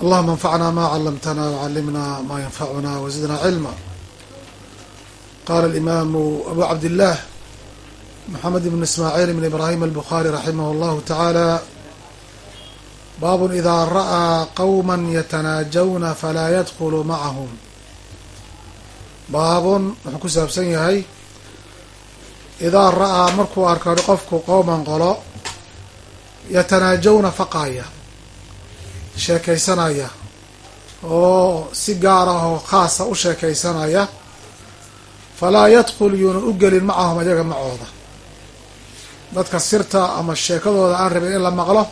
allahuma anfacna ma calamtna wcalimna ma yanfacuna wazidna cilma qala alimamu abu cabdillah maxamed ibn ismaaciil ibn ibrahim albukhari raximah llahu tacaala baabun ida ra'aa qowma yatanaajawna falaa yadkulu macahum baabun wuxuu ku saabsan yahay idaa ra'aa markuu arko qofku qowman qolo yatanaajawna faqaaya sheekaysanaya oo si gaar ah oo khaasa u sheekaysanaya falaa yadkul yuuna u gelin macahum ayaga macooda. Dadka sirta ama sheekadooda aan rabin in la maqlo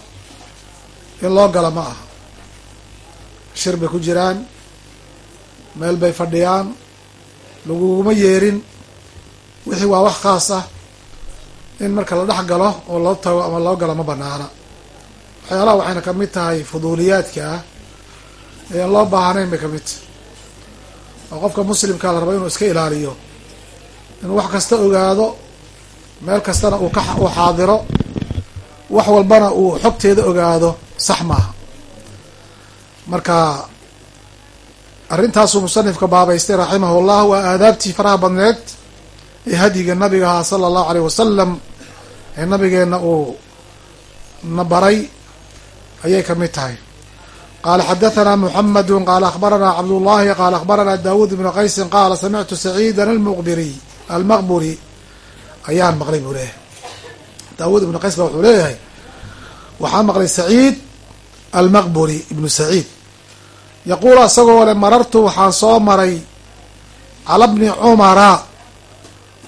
in loo galo ma aha. Shir bay ku jiraan meel bay fadhiyaan laguguma yeerin. Wixii waa wax khaas ah in marka la dhex galo oo loo tago ama loo galo ma banaana waxyaalaha waxayna ka mid tahay fuduuliyaadka ah ee loo baahnayn bay ka mid tahay. Oo qofka muslimkaa la rabo inuu iska ilaaliyo inuu wax kasta ogaado meel kastana uu ka uu xaadiro wax walbana uu xogteeda ogaado sax maaha. Marka arrintaasuu musanifka baabaystay raximahullah waa aadaabtii faraha badneed ee hadyiga nabiga ahaa sala allahu aleyh wasalam ee nabigeenna uu na baray ayay ka mid tahay. Qala xadathana muxamadu qala akhbarana cabdullahi qala akhbarana dawud ibnu qaysin qaala samictu saciidan almuqbiriy almaqburi. Ayaan maqlay buu leeyahay. Daawud ibnu qays ba wuxuu leeyahay waxaan maqlay saciid almaqburi ibnu saciid. Yaquulu isagoo le marartu waxaan soo maray cala bni cumara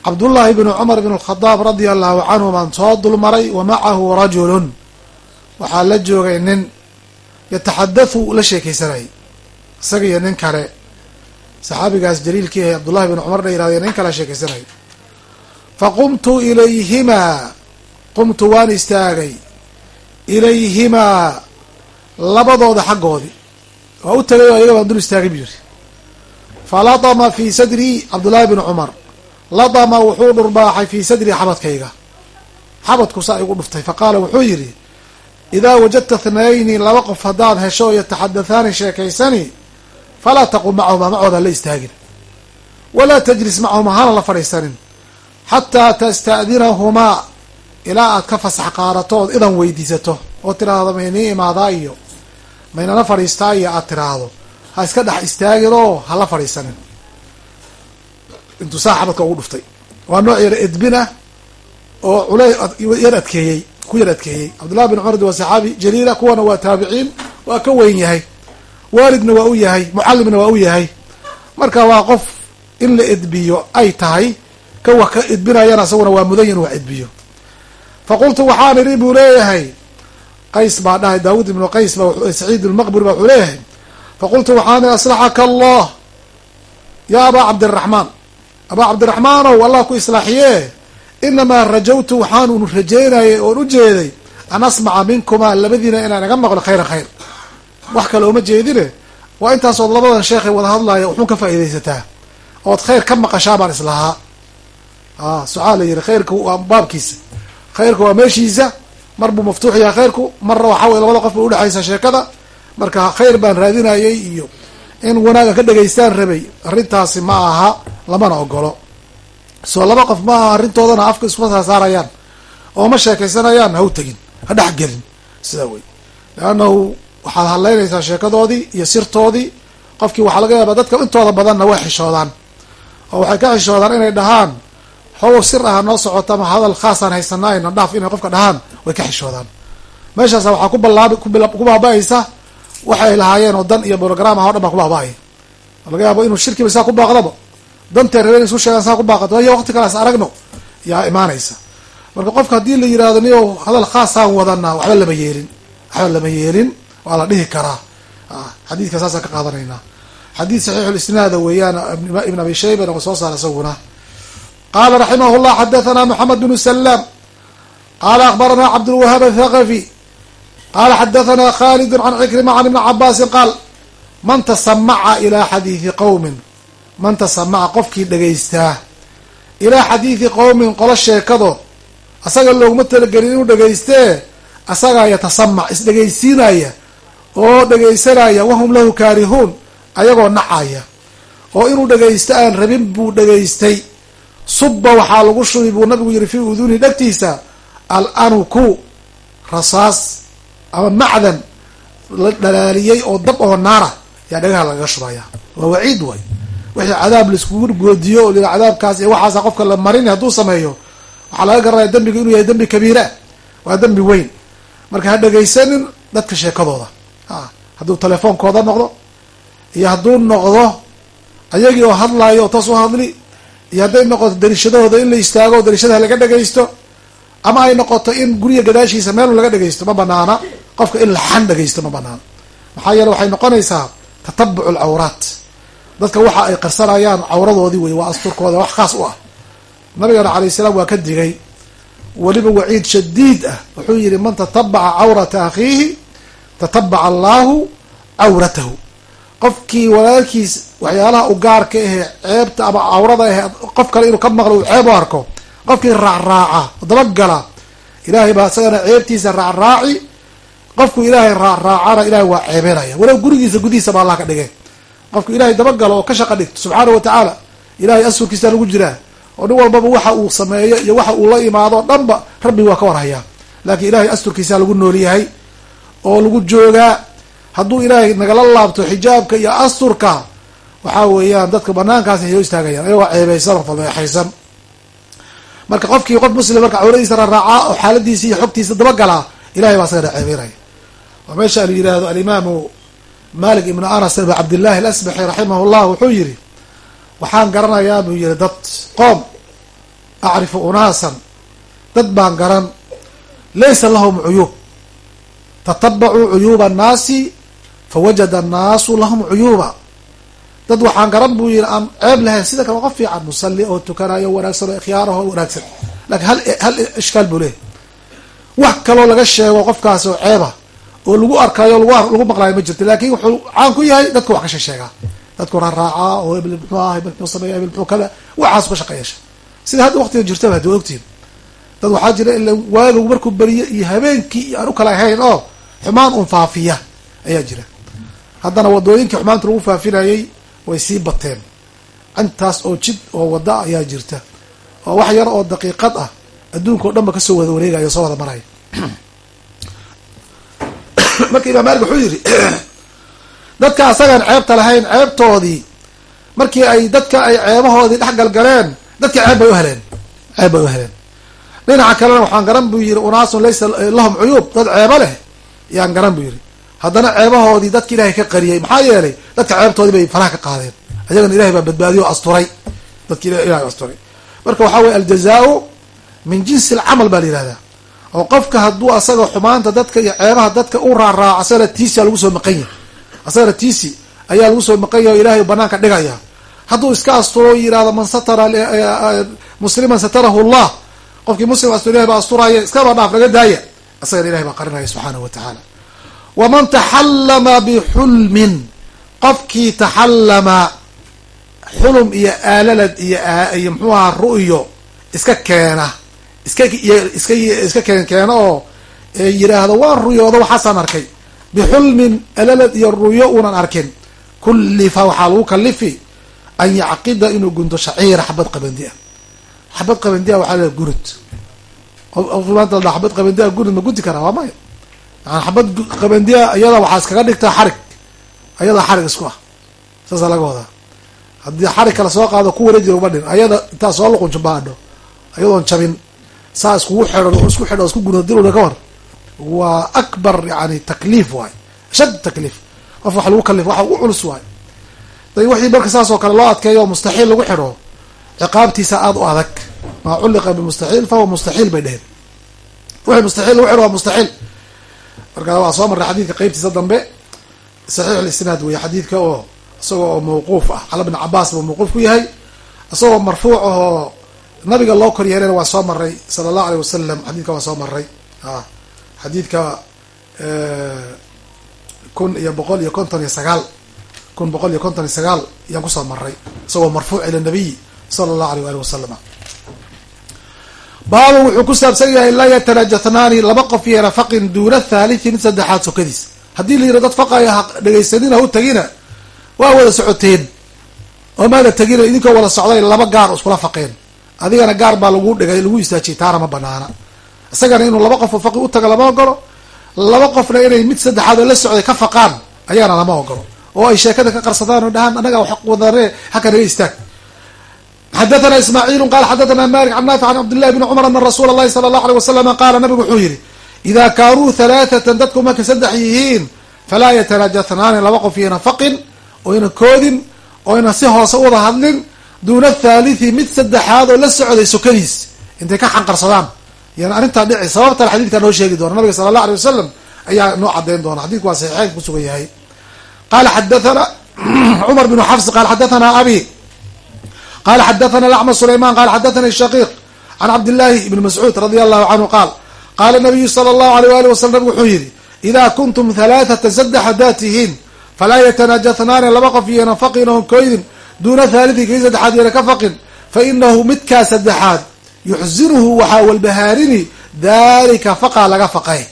cabdullahi bni cumar bn alkhadaab radia allahu canhu baan soo dulmaray wa macahu rajulun waxaa la joogay nin yataxadathu la sheekeysanayay isaga iyo nin kale. Saxaabigaas jaliilkii ahay cabdullahi bn cumar la yirahday nin kale sheekeysanayay faqumtu ilayhimaa qumtu waan istaagay. Ilayhimaa labadooda xaggoodii. Waa u tagay oo ayaga baan dul istaagay bu yiri falatama fi sadrii cabdullahi bn cumar. Latama wuxuu dhurbaaxay fi sadrii xabadkayga. Xabadku saa igu dhuftay. Faqaala wuxuu yidhi idaa wajadta thnayni laba qof haddaad hesho yataxadathaani sheekaysani falaa taqum macahuma macooda la istaagin walaa tajlis macahuma hana la fadhiisanin xataa tasta'dinahumaa ilaa aad ka fasax qaadato ood idan weydiisato oo tiraahdo maynii imaadaa iyo maynala fadhiistaa iyo aad tiraahdo ha iska dhex istaagin oo hala fadhiisanin intuu saa xabadka ugu dhuftay waa nooc yar edbina oo culey yar adkeeyey ku yar adkeeyey. Cabdullahi bin cumar waa saxaabi jaliila kuwana waa taabiciin waa ka weyn yahay. Waalidna waa u yahay mucallimna waa u yahay. Marka waa qof in la edbiyo ay tahay ka wax ka edbinayana isaguna waa mudan in wax edbiyo. Fa qultu waxaan idhi buu leeyahay. Qays baa dhahay daawud ibnu qays ba saciid lmaqburi ba wuxuu leeyahay. Fa qultu waxaan idhi aslaxaka allah ya abaa cabdiraxmaan abaa cabdiraxmaanow allah ku islaaxiye inamaa rajawtu waxaanun rajeynayay oon u jeeday an asmaca minkumaa labadiina inaan iga maqlo khayran khayr wax kale ooma jeedine waa intaasood labadan sheekhay wada hadlaya wuxuun ka faa'iidaysataa ood khayr ka maqashaa baan islahaa sucaal la yihi khayrka waa baabkiisa khayrka waa meeshiisa mar buu maftuux yahay khayrku marna waxaa wey labada qof bay udhexaysa sheekada marka khayr baan raadinayay iyo in wanaagan ka dhegaystaan rabay arrintaasi ma aha lamana ogolo soo laba qof ma aha arrintoodana afka iskuma saasaarayaan oo ma sheekaysanayaan ha u tegin ha dhex gelin. Sidaa wey leannahu waxaad hadlaynaysaa sheekadoodii iyo sirtoodii. Qofkii waxaa laga yaabaa dadka intooda badanna way xishoodaan. Oo waxay ka xishoodaan inay dhahaan xogow sir aha noo socoto ama hadal khaasaan haysanaa ayna dhaaf inay qofka dhahaan way ka xishoodaan. Meeshaasa waxaa ku baaba-aysa waxay lahaayeen oo dan iyo brogram ah o dhan baa ku baaba-aya laga yaabo inuu shirkiba saa ku baaqdaba dantay rabeen isu saa ku baaqato wayo waqti kale as aragno. Yaa imaanaysa. Marka qofka haddii la yiraahdo niyo hadal khaasaan wadanaa waxba lama yeelin waxba lama yeelin waa la dhihi karaa. Xadiidka saasaan ka qaadanaynaa xadiid saxiixulisnaada weeyaan ibn abi shayban oo soo saara isaguna. Qala raximah llah xadathana moxamed bnu salaam qala akbarana cabdulwahaab athaqafi qala xadathana khalidu can cikrima can ibni cabaasin qaal man tasamaca ilaa xadiidi qowmin man tasamaca qofkii dhegaystaa. Ilaa xadiidi qowmin qolo sheekado asaga looguma talagelin inuu dhegaystee asagaa yatasamac isdhegaysiinaya oo dhegaysanaya wahum lahu kaarihuun ayagoo nacaya. Oo inuu dhegaysto aan rabin buu dhegaystay. Subba waxaa lagu shubi buu nabigu yihi fii uduni dhegtiisa al anuku rasaas ama macdan la dhalaaliyey oo dab oo naara. Yaa dhagaha lagaga shubaya. Waa waciid way wixii cadaab laiskugu goodiyo oo cadaabkaas iyo waxaasa qofka la marin hadduu sameeyo waxaa laga garanaya dembiga inuu yahay dembi kabiira waa dembi weyn. Marka ha dhegaysanin dadka sheekadooda. Hadduu telefoonkooda noqdo iyo hadduu noqdo ayagii oo hadlaayo oo taas u hadli iyo hadday noqoto darishadahooda in la istaago o darishadaha laga dhegaysto ama ay noqoto in guriga gadaashiisa meelun laga dhegaysto ma banaana. Qofka in laxan dhegaysto ma banaana. Maxaa yeele waxay noqonaysaa tatabuc alcawraat dadka waxa ay qarsanayaan cawradoodii wey waa asturkooda wax khaas u ah. Nabigana alayh salaam waa ka digay. Weliba waciid shadiid ah wuxuu yihi man tatabaca cawrata akhiihi tatabaca allahu cawratahu. Qofkii walaalkiis waxyaalaha u gaarka ahe ceebta ama cawrada ahe qof kale inuu ka maqlo uu ceeb u arko qofkii raacraaca dabagala ilaahay baa isagana ceebtiisa raacraaci qofku ilaahay raacraacana ilahay waa ceebenaya walow gurigiisa gudihiisa ba allah ka dhigay qofku ilaahay dabagalo oo ka shaqa dhigto subxaana wa tacaala ilahay asurkiisa lagu jiraa oo nin walbaba waxa uu sameeyo iyo waxa uu la imaado o dhanba rabbi waa ka warhayaa laakiin ilahay asturkiisa lagu noolyahay oo lagu joogaa hadduu ilaahay nagala laabto xijaabka iyo asturka waxaa weeyaan dadka banaankaas ay hoo istaagayaan ayagoo ceebeysan oo fadeexaysan. Marka qofkii qof muslim marka cawradiisa raraacaa oo xaaladiisa iyo xogtiisa dabagalaa ilahay baa isagana ceebeynaya oo meesha la yihahdo alimaamu malik ibnu anas ibn cabdillahi alasbaxi raximah llah wuxuu yihi waxaan garanayaa buu yihi dad qoom acrifu unaasan dad baan garan laysa lahum cuyuub tatabacuu cuyuuba annaasi fawajada annaasu lahum cuyuuba. Dad waxaan garan buu yihi aan ceeb lahayn sida kale qof fiican musalli oo tukanayo wanaagsan oo ikhyaaraho wanaagsan. Lakin hal hal ishkaal buu leeyahy wax kaloo laga sheego qofkaas oo ceeba oo lagu arkayo lagu maqlaayo ma jirto laakiin wuxuu caan ku yahay dadka wax ka sheesheegaa dadku raaraacaa oo hebel muxuu ah hebel muxuu sameeya hebel muxuu kada waxaas ka shaqeeyasha sida hadda waktiga jirtaba hadi ogtiin dad waxaa jira ila waagu markuu beriyo iyo habeenkii iyo aan u kala ahayn oo xumaan un faafiya ayaa jira. Haddana wadooyinkii xumaanta lagu faafinayay way sii bateen. Intaas oo jid oo wada ayaa jirta. Oo wax yar oo daqiiqad ah. Adduunka o dhan ba ka soo wada wareegayo soo wada maraya marka imaam malik wuxuu yidhi dadka asagaan ceebta lahayn ceebtoodii markii ay dadka ay ceebahoodii dhex galgaleen dadka ceeb bay u heleen ceeb bay u heleen. Dhinaca kalena waxaan garan buu yihi unaasun laysa lahum cuyuub dad ceebo leh yaan garan buu yihi haddana ceebahoodii dadka ilahay ka qariyay maxaa yeelay dadka ceebtoodii bay faraha ka qaadeen. Ayagana ilahay baa badbaadiyo asturay. Dadki ilahay asturay. Marka waxaa weye aljazaau min jinsi alcamal baa la yihahdaa oo qofka hadduu asaga xumaanta dadka iyo ceebaha dadka u raaraaco asagana tiisi lagu soo maqan yahy asagana tiisi ayaa lagu soo maqan yahy o ilahay banaanka dhigaya. Hadduu iska asturo yihahdo man satara musliman satarahu llah qofkii muslim astur ilahay baa asturaya iskaba dhaaf laga daaya. Asagana ilahay baa qarinaya subxaanahu wa tacaala. Waman taxallama bixulmin qofkii taxallama xulum iyo aalalad iyo iyo muxuu ahaa ru'yo iska keena iska iska iska keen keeno oo yidhaahdo waan ruyooda waxaasaan arkay. Bixulmin alalad iyo ruyo unan arkin. Kullifa waxaa lagu kalifi an yacqida inuu gunto shaciira xabad qabandia xabad qabandia waxaa la gurud. Xabad qabandia gurud ma gunti karaa waa maya. Maa xabad qabandia iyada waxaa iskaga dhigtaa xarig. Ayadaa xarig isku ah. Saasaa laga wadaa. Haddii xarig kale soo qaado ku wareejira uma dhin ayada intaa soo luqunjumbaadho ayadoon jabin saa iskugu xidhan oo isku xidho o isku gunadiluna ka war waa akbar yani takliif waay ashad takliif. Qof wax lagu kalif waxa ugu culus waay. Da wixii marka saas oo kale loo adkeeyo oo mustaxiil lagu xidho ciqaabtiisa aada u adag. Maa culliqa bimustaxiil fahuwa mustaxiil bay dheheen wixii mustaxiil lagu xidho waa mustaxiil. Marka waa soo marray xadiidka qeybtiisa dambe saxiix lisnaad wey xadiidka oo isagoo oo mawquuf ah. Cala bn cabaas buu mawquuf ku yahay isagoo marfuuc ahoo nabiga loo kor yeelana waa soo maray sala allahu aleyh wasalam xadiidka waa soo maray a xadiidka kun iyo boqol iyo konton iyo sagaal kun boqol iyo konton iyo sagaal ayaan ku soo maray isagoo marfuuc ila nabiy sala allahu aleyh waali wasalam baabu wuxuu ku saabsan yahay laa yatanajatnaani laba qof iyo rafaqin duuna thalithi mid saddexaad sokadiis. Haddii la yidhi dad faqaya ha dhegaysanina ha u tagina waa wada socoteen. Oo maada tegina idinkoo wada socday laba gaar iskula faqeen adigana gaar baa lagu dhigay lagu istaajiyay taana ma banaana. Isagana inuu laba qof oo faqi u taga lama ogolo. Laba qofna inay mid saddexaad oo la socday ka faqaan ayaana lama ogolo. Oo ay sheekada ka qarsadaan oo dhahaan annaga wax wadane haka naga istaag xadathana ismaaciilu qala xadathana malik can naafic an cabdillahi bni cumar ana rasuula allahi sala allahu alay wasalama qaala nabigu wuxuu yihi idaa kaanuu halaathatan dadku markay saddex yihiin falaa yatanaajathnaani laba qof iyana faqin oyna koodin oyna si hoose u wada hadlin duuna athalithi mid saddexaad oo la socday sokadiis. Intay ka xanqarsadaan. Yan arrintaa dhici sababtan xadidkaa noo sheegi doona. Nabiga sala allah alay wasalam ayaa noo cadeyn doona. Xadidku waa saxiixeyn kusugan yahay. Qala xadathana cumar bnu xafs qala xadathana abi qala xadathana lacma sulayman qala xadathana shaqiiq. Can cabdillahi ibni mascuud radia allahu canhu qaal qaala nabiyu sala allahu aleyh wali wasalam nabigu wuxuu yihi idaa kuntum halaathata saddex haddaad tihiin falaa yatanaajathnaani laba qof iyana faqin koydin duuna thalithi kii saddexaad iyana ka faqin fa inahu midkaa saddexaad yuxsinuhu waxaa walbahaarini dalika faqaa laga faqay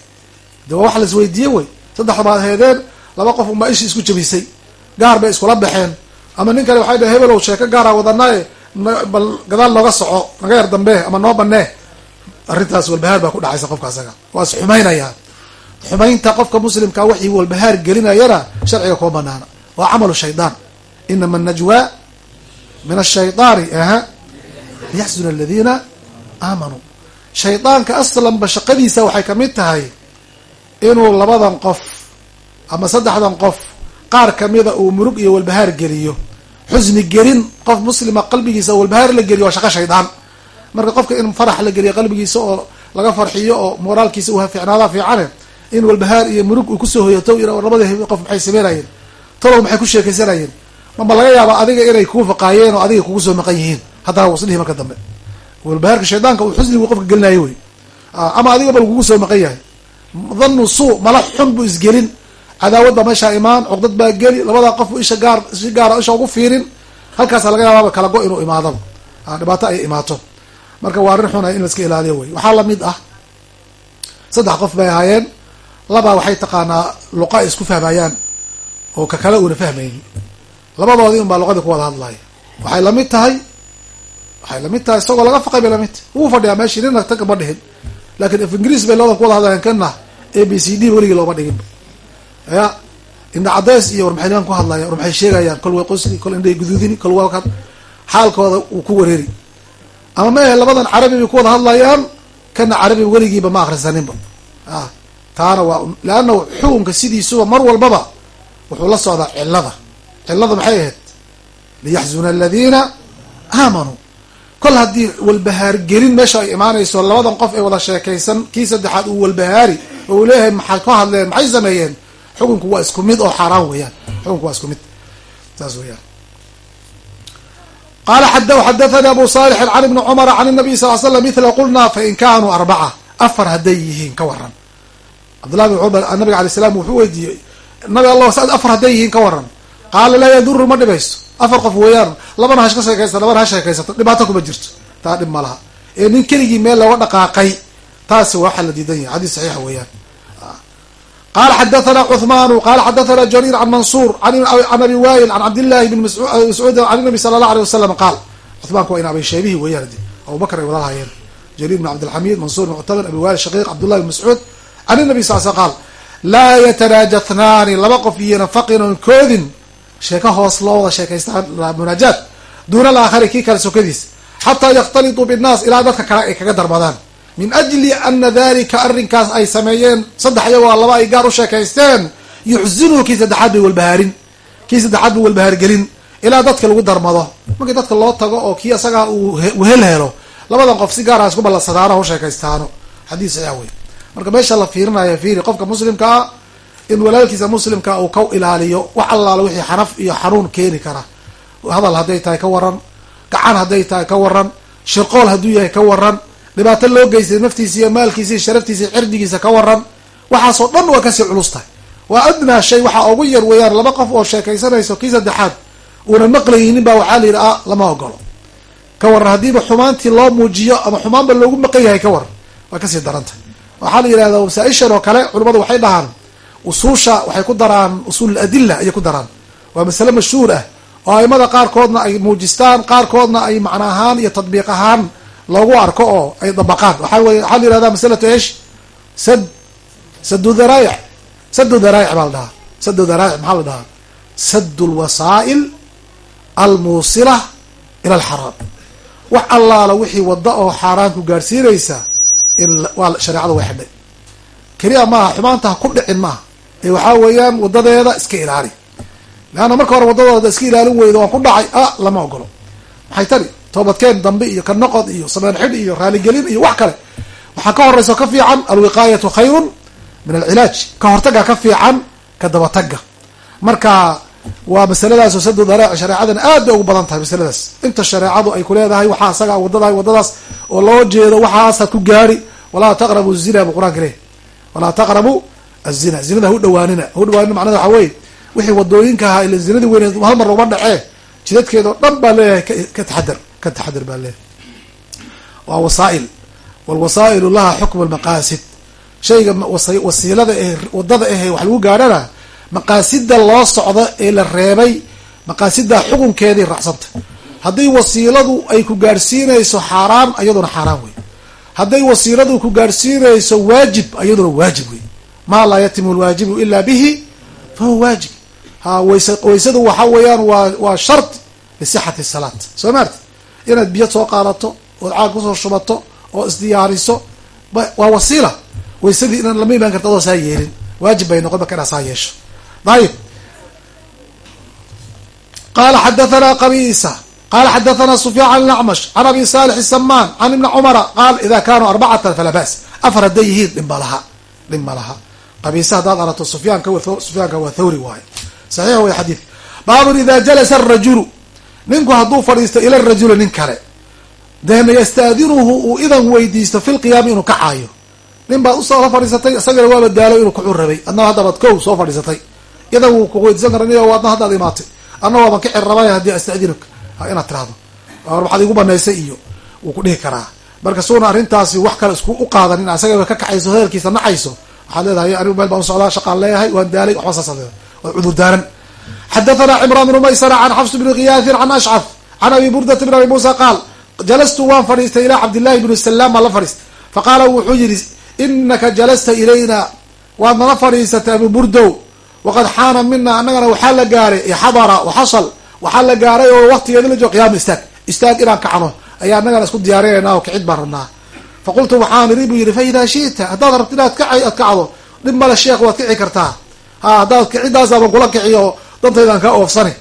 de waa wax la isweydiiye wey saddexda baad heedeen laba qof unbaa ishi isku jabisay gaar bay iskula baxeen ama nin kale waxay dhah hebelow sheeko gaara wadanaye bal gadaal nooga soco naga yar dambe ama noo banee arrintaas walbahaar baa ku dhacaysa qofka asaga waa is xumaynayaa xumaynta qofka muslimkaa wixii walbahaar gelinayana sharciga kuma banaana waa camalu shaydaan inama najwa min ashaydaani aha liyaxzuna aladiina aamanuu shaydaanka aslanba shaqadiisa waxay ka mid tahay inuu labadan qof ama saddexdan qof qaar kamida uu murug iyo walbahaar geliyo. Xusni gelin qof muslima qalbigiisa walbahaar la geliyo waa shaqo shaydaan marka qofka in farax la geliyo qalbigiisa oo laga farxiyo oo moraalkiisa uu ficnaada fiicane in walbahaar iyo murug uu ku soo hoyato labada qof maxay sameynayeen? Talow maxay ku sheekaysanayeen mama laga yaaba adiga inay kuu faqaayeen oo adiga kugu soo maqan yihiin. Haddana waslihi marka dambe. Walbahaarka shaydaanka uu xusnigu qofka gelinayo wey. Ama adiga ba lagugu soo maqan yahay. Dhanu suu mala xun buu isgelin. Cadaawad meeshaa imaan cuqdad baa geli labada qof isha gaar si gaara isha ugu fiirin. Halkaasa laga yaababa kala go inuu imaadaba dhibaato ay imaato. Marka waa arrin xuna in la iska ilaaliyo wey. Waxaa la mid ah saddex qof bay ahaayeen. Labaa waxay taqaanaa luqa isku fahmayaan oo ka kale uuna fahmayni labadoodii un baa luqadii ku wada hadlaya waxay la mid tahay waxay la mid tahay isagoo laga faqay bay la mid tahay wuu fadhiyaa meeshii nina tanka ma dhihin. Laakiin af ingiriis bay labada ku wada hadlayaan kana a b c d weligii looma dhigin. Ya indha cadeys iyo war maxay niman ku hadlayaan war maxay sheegayaan kol way qosli kol indhay guduudini kol waa xaalkooda uu ku wareeri. Ama ma ahe labadan carabi bay ku wada hadlayaan kana carabi weligiiba ma akrisaninba a taana waa leanna xukunka sidiisuba mar walbaba wuxuu la socdaa cilada cilada maxay ahayd? liyaxzuna aladiina aamanuu kol haddii walbahaar gelin meesha ay imaanayso labadan qof ee wada sheekaysan kii saddexaad uu walbahaari oo uu leeyahay maxay ka hadleen maxay sameeyeen? Xukunku waa isku mid oo xaaraan weeyaan. Xukunku waa isku mid. Saas weeyaan. Qala xadathani abu salix can ibni cumara can nabiy sal l slam mila qulna fain kanuu arbaca afar hadday yihiin ka waran cabdullahi bin cumar nabiga alay salam wuxuu weydiiyey nabi allah sa afar hadday yihiin ka waran qaala laa yaduru ma dhibayso. Afar qof weeyaan labana hash ka sheekaysta labana hash sheekaysato. Dhibaato kuma jirto. Taa dhib ma laha. Ee nin keligii meel loga dhaqaaqay taasi waxaa la diidan yahay. Xadiis saxiixa weeyaan. Qala xadathana cuثmanu qala xadathana jarir can mansuur an abi wail an cabdillahi bn mascuud an nabi sala allah alيh wasalam qaal. Cuhmaanku waa in abisheebihi weeyaan abubakr ay wadalahayeen jariir bn cabdilxamid mansuur bn muctamir abi wail shaqiiq cabdullahi bn mascuud an nabi sal sl qaal laa yatanaajathnaani laba qof iyonan faqinonkoodin sheeko hoos loo wada sheekaystaan munaajaat duuna alaakhari kii kale sokadiis. Xataa yakhtalituu binnaas ilaa dadka kale ay kaga darmadaan min ajli ana dalika arrinkaas ay sameeyeen saddex iyagoo laba ay gaar u sheekaysteen. Yuxsinuhu kii saddexaad bay walbahaarin. Kii saddexaad bay walbahaargelin. Ilaa dadka lagu darmado. Markii dadka loo tago oo kii asagaa uu wehel helo labadan qof si gaara isku ballansadaano u sheekaystaano. Xadiis saxiix wey marka meesha la fiirinaya fiiri qofka muslimka ah in walaalkiisa muslimka uu ka ilaaliyo wax allaala wixii xanaf iyo xanuun keeni kara. Hadal hadday tahay ka waran gacan hadday tahay ka waran shirqool hadduu yahay ka waran dhibaato loo geystay naftiisa iyo maalkiisa iyo sharaftiisa cirdigiisa ka waran waxaasoo dhan waa ka sii culus tahay. Waa adnaa shay waxaa ugu yar weeyaan laba qof oo sheekaysanayso kii saddexaad uuna maqlaynin baa waxaa la yidhi a lama ogolo ka waran haddiiba xumaantii loo muujiyo ama xumaanba loogu maqan yahay ka waran waa ka sii daran tahay. Waxaa la yidhahdaa wasaaishan oo kale culimmadu waxay dhahaan usuusha waxay ku daraan usuul adilla ayay ku daraan. Waa masale mashhuur ah oo aimada qaarkoodna ay muujistaan qaarkoodna ay macna ahaan iyo tadbiiq ahaan loogu arko oo ay dabaqaan. Waxaa weye waxaa la yihahdaa masalatu esh sad sadu dharaayic sadu dharaayic baa la dhahaa. Sadu dharaayic maxaa la dhahaa? Sadu lwasaa'il almuusila ila alxaraam. Wax allaala wixii wadda oo xaaraanku gaadhsiinaysa in waa shareecada way xidhay keliya maaha xumaanta ha ku dhicin maaha waxaa weeyaan wadadeeda iska ilaali. Leanna marka hore wadadooda iska ilaalin weyda waan ku dhacay ah lama ogolo. Maxay tani toobadkeen dambe iyo ka noqod iyo sameen xidh iyo raaligelin iyo wax kale. Waxaa ka horeysa ka fiican alwiqaayatu khayrun min alcilaaj. Ka hortaga ka fiican ka dabataga marka waa masaladaas sadu daraaci shareecadan aad bay ugu badan tahay masaladaas. Inta shareecadu ay ku leedahay waxaa asaga waddada wadadaas oo loo jeedo waxaasaad ku gaari walaa taqrabu zina bu qur'aanka leeyahy walaa taqrabu azina zinada ha u dhawaanina ha u dhawaanina macnada waxa weye wixii waddooyinka ahaa ila zinadii weyneed hal mar laguma dhacee jidadkeeda dhan baa leeyahay ka taxadar ka taxadar baa leeyahay waa wasaa'il. walwasaa'ilu laha xukmu lmaqaasid shayga wasiilada ee waddada ahe wax lagu gaadhana maqaasida loo socdo ee la reebay maqaasida xukunkeeday raacsanta hadday wasiiladu ay ku gaadhsiinayso xaaraan iyaduna xaaraan wey hadday wasiiladu ku gaadhsiinayso waajib iyaduna waajib wey maa laa yatimu lwaajibu ila bihi fahuwa waajib. Ha ways waysadu waxa weeyaan waa waa shart lisixati salaat. Soo maarti inaad biyo soo qaadato ood caag ku soo shubato oo isdiyaariso waa wasiila. Waysadii inaan lama imaan karta adoo saa yeelin. Waajib bay noqon marka inaa saa yeesho. Ayib qala xadathana qabisa qala xadathana sufyaan can ilacmash can abi salix isamaan can ibni cumara qaal ida kanuu arbacatan falaa ba's afar hadday yihiin dhin ba laha. Dhin ma laha qabisa haddaad arato sufyaanka waa thawri waaye saxiix way xadiid baabun ida jalasa arajulu ninku hadduu fadhiisto ila rajuli nin kale deena yastaadinuhu uu idan weydiisto fi lqiyaami inuu kacaayo nin baad u soo la fadhiisatay isagana waaba daalo inuu kuxu rabay adna haddabaad kow soo fadhiisatay idan wuu kuweydiisan kara niyo adna haddaad imaatay adna waaban kici rabay haddii astadinuka inaad tirahdo waxaad igu banaysay iyo wuu ku dhihi karaa marka suuna arrintaasi wax kale isku u qaadanin asagaba ka kacayso hadalkiisa nacayso waxaad leedahay anigu meel baan usocdaa shaqaan leeyahay waan daalay waxba saas leedahay waa cudur daaran. Xadathana cimraan bnu maysara can xafs bni khiyaahin can ashcaf can abi burdata bn abi muusa qaal jalastu waan fadhiistay ilaa cabdillahi bni salaam baan la fadhiistay. Faqaala wuxuu yihi inaka jalasta ilayna waad nala fadhiisatay abu burdow. Waqad xaana mina annagana waxaa la gaaray xadara waxasal waxaa la gaaray oo waqtigeeda la joogo qiyaama istaag. Istaag inaan kacno ayaa annagana isku diyaarinayna oo kicid baan rabnaa faqultu waxaan iri buu yihi fa idaa shi'ta haddaad rabti inaad kac aad kacdo dhib male sheekh waad kici kartaa ha haddaad kicidaasaban kula kiciyo dantaydan ka oofsani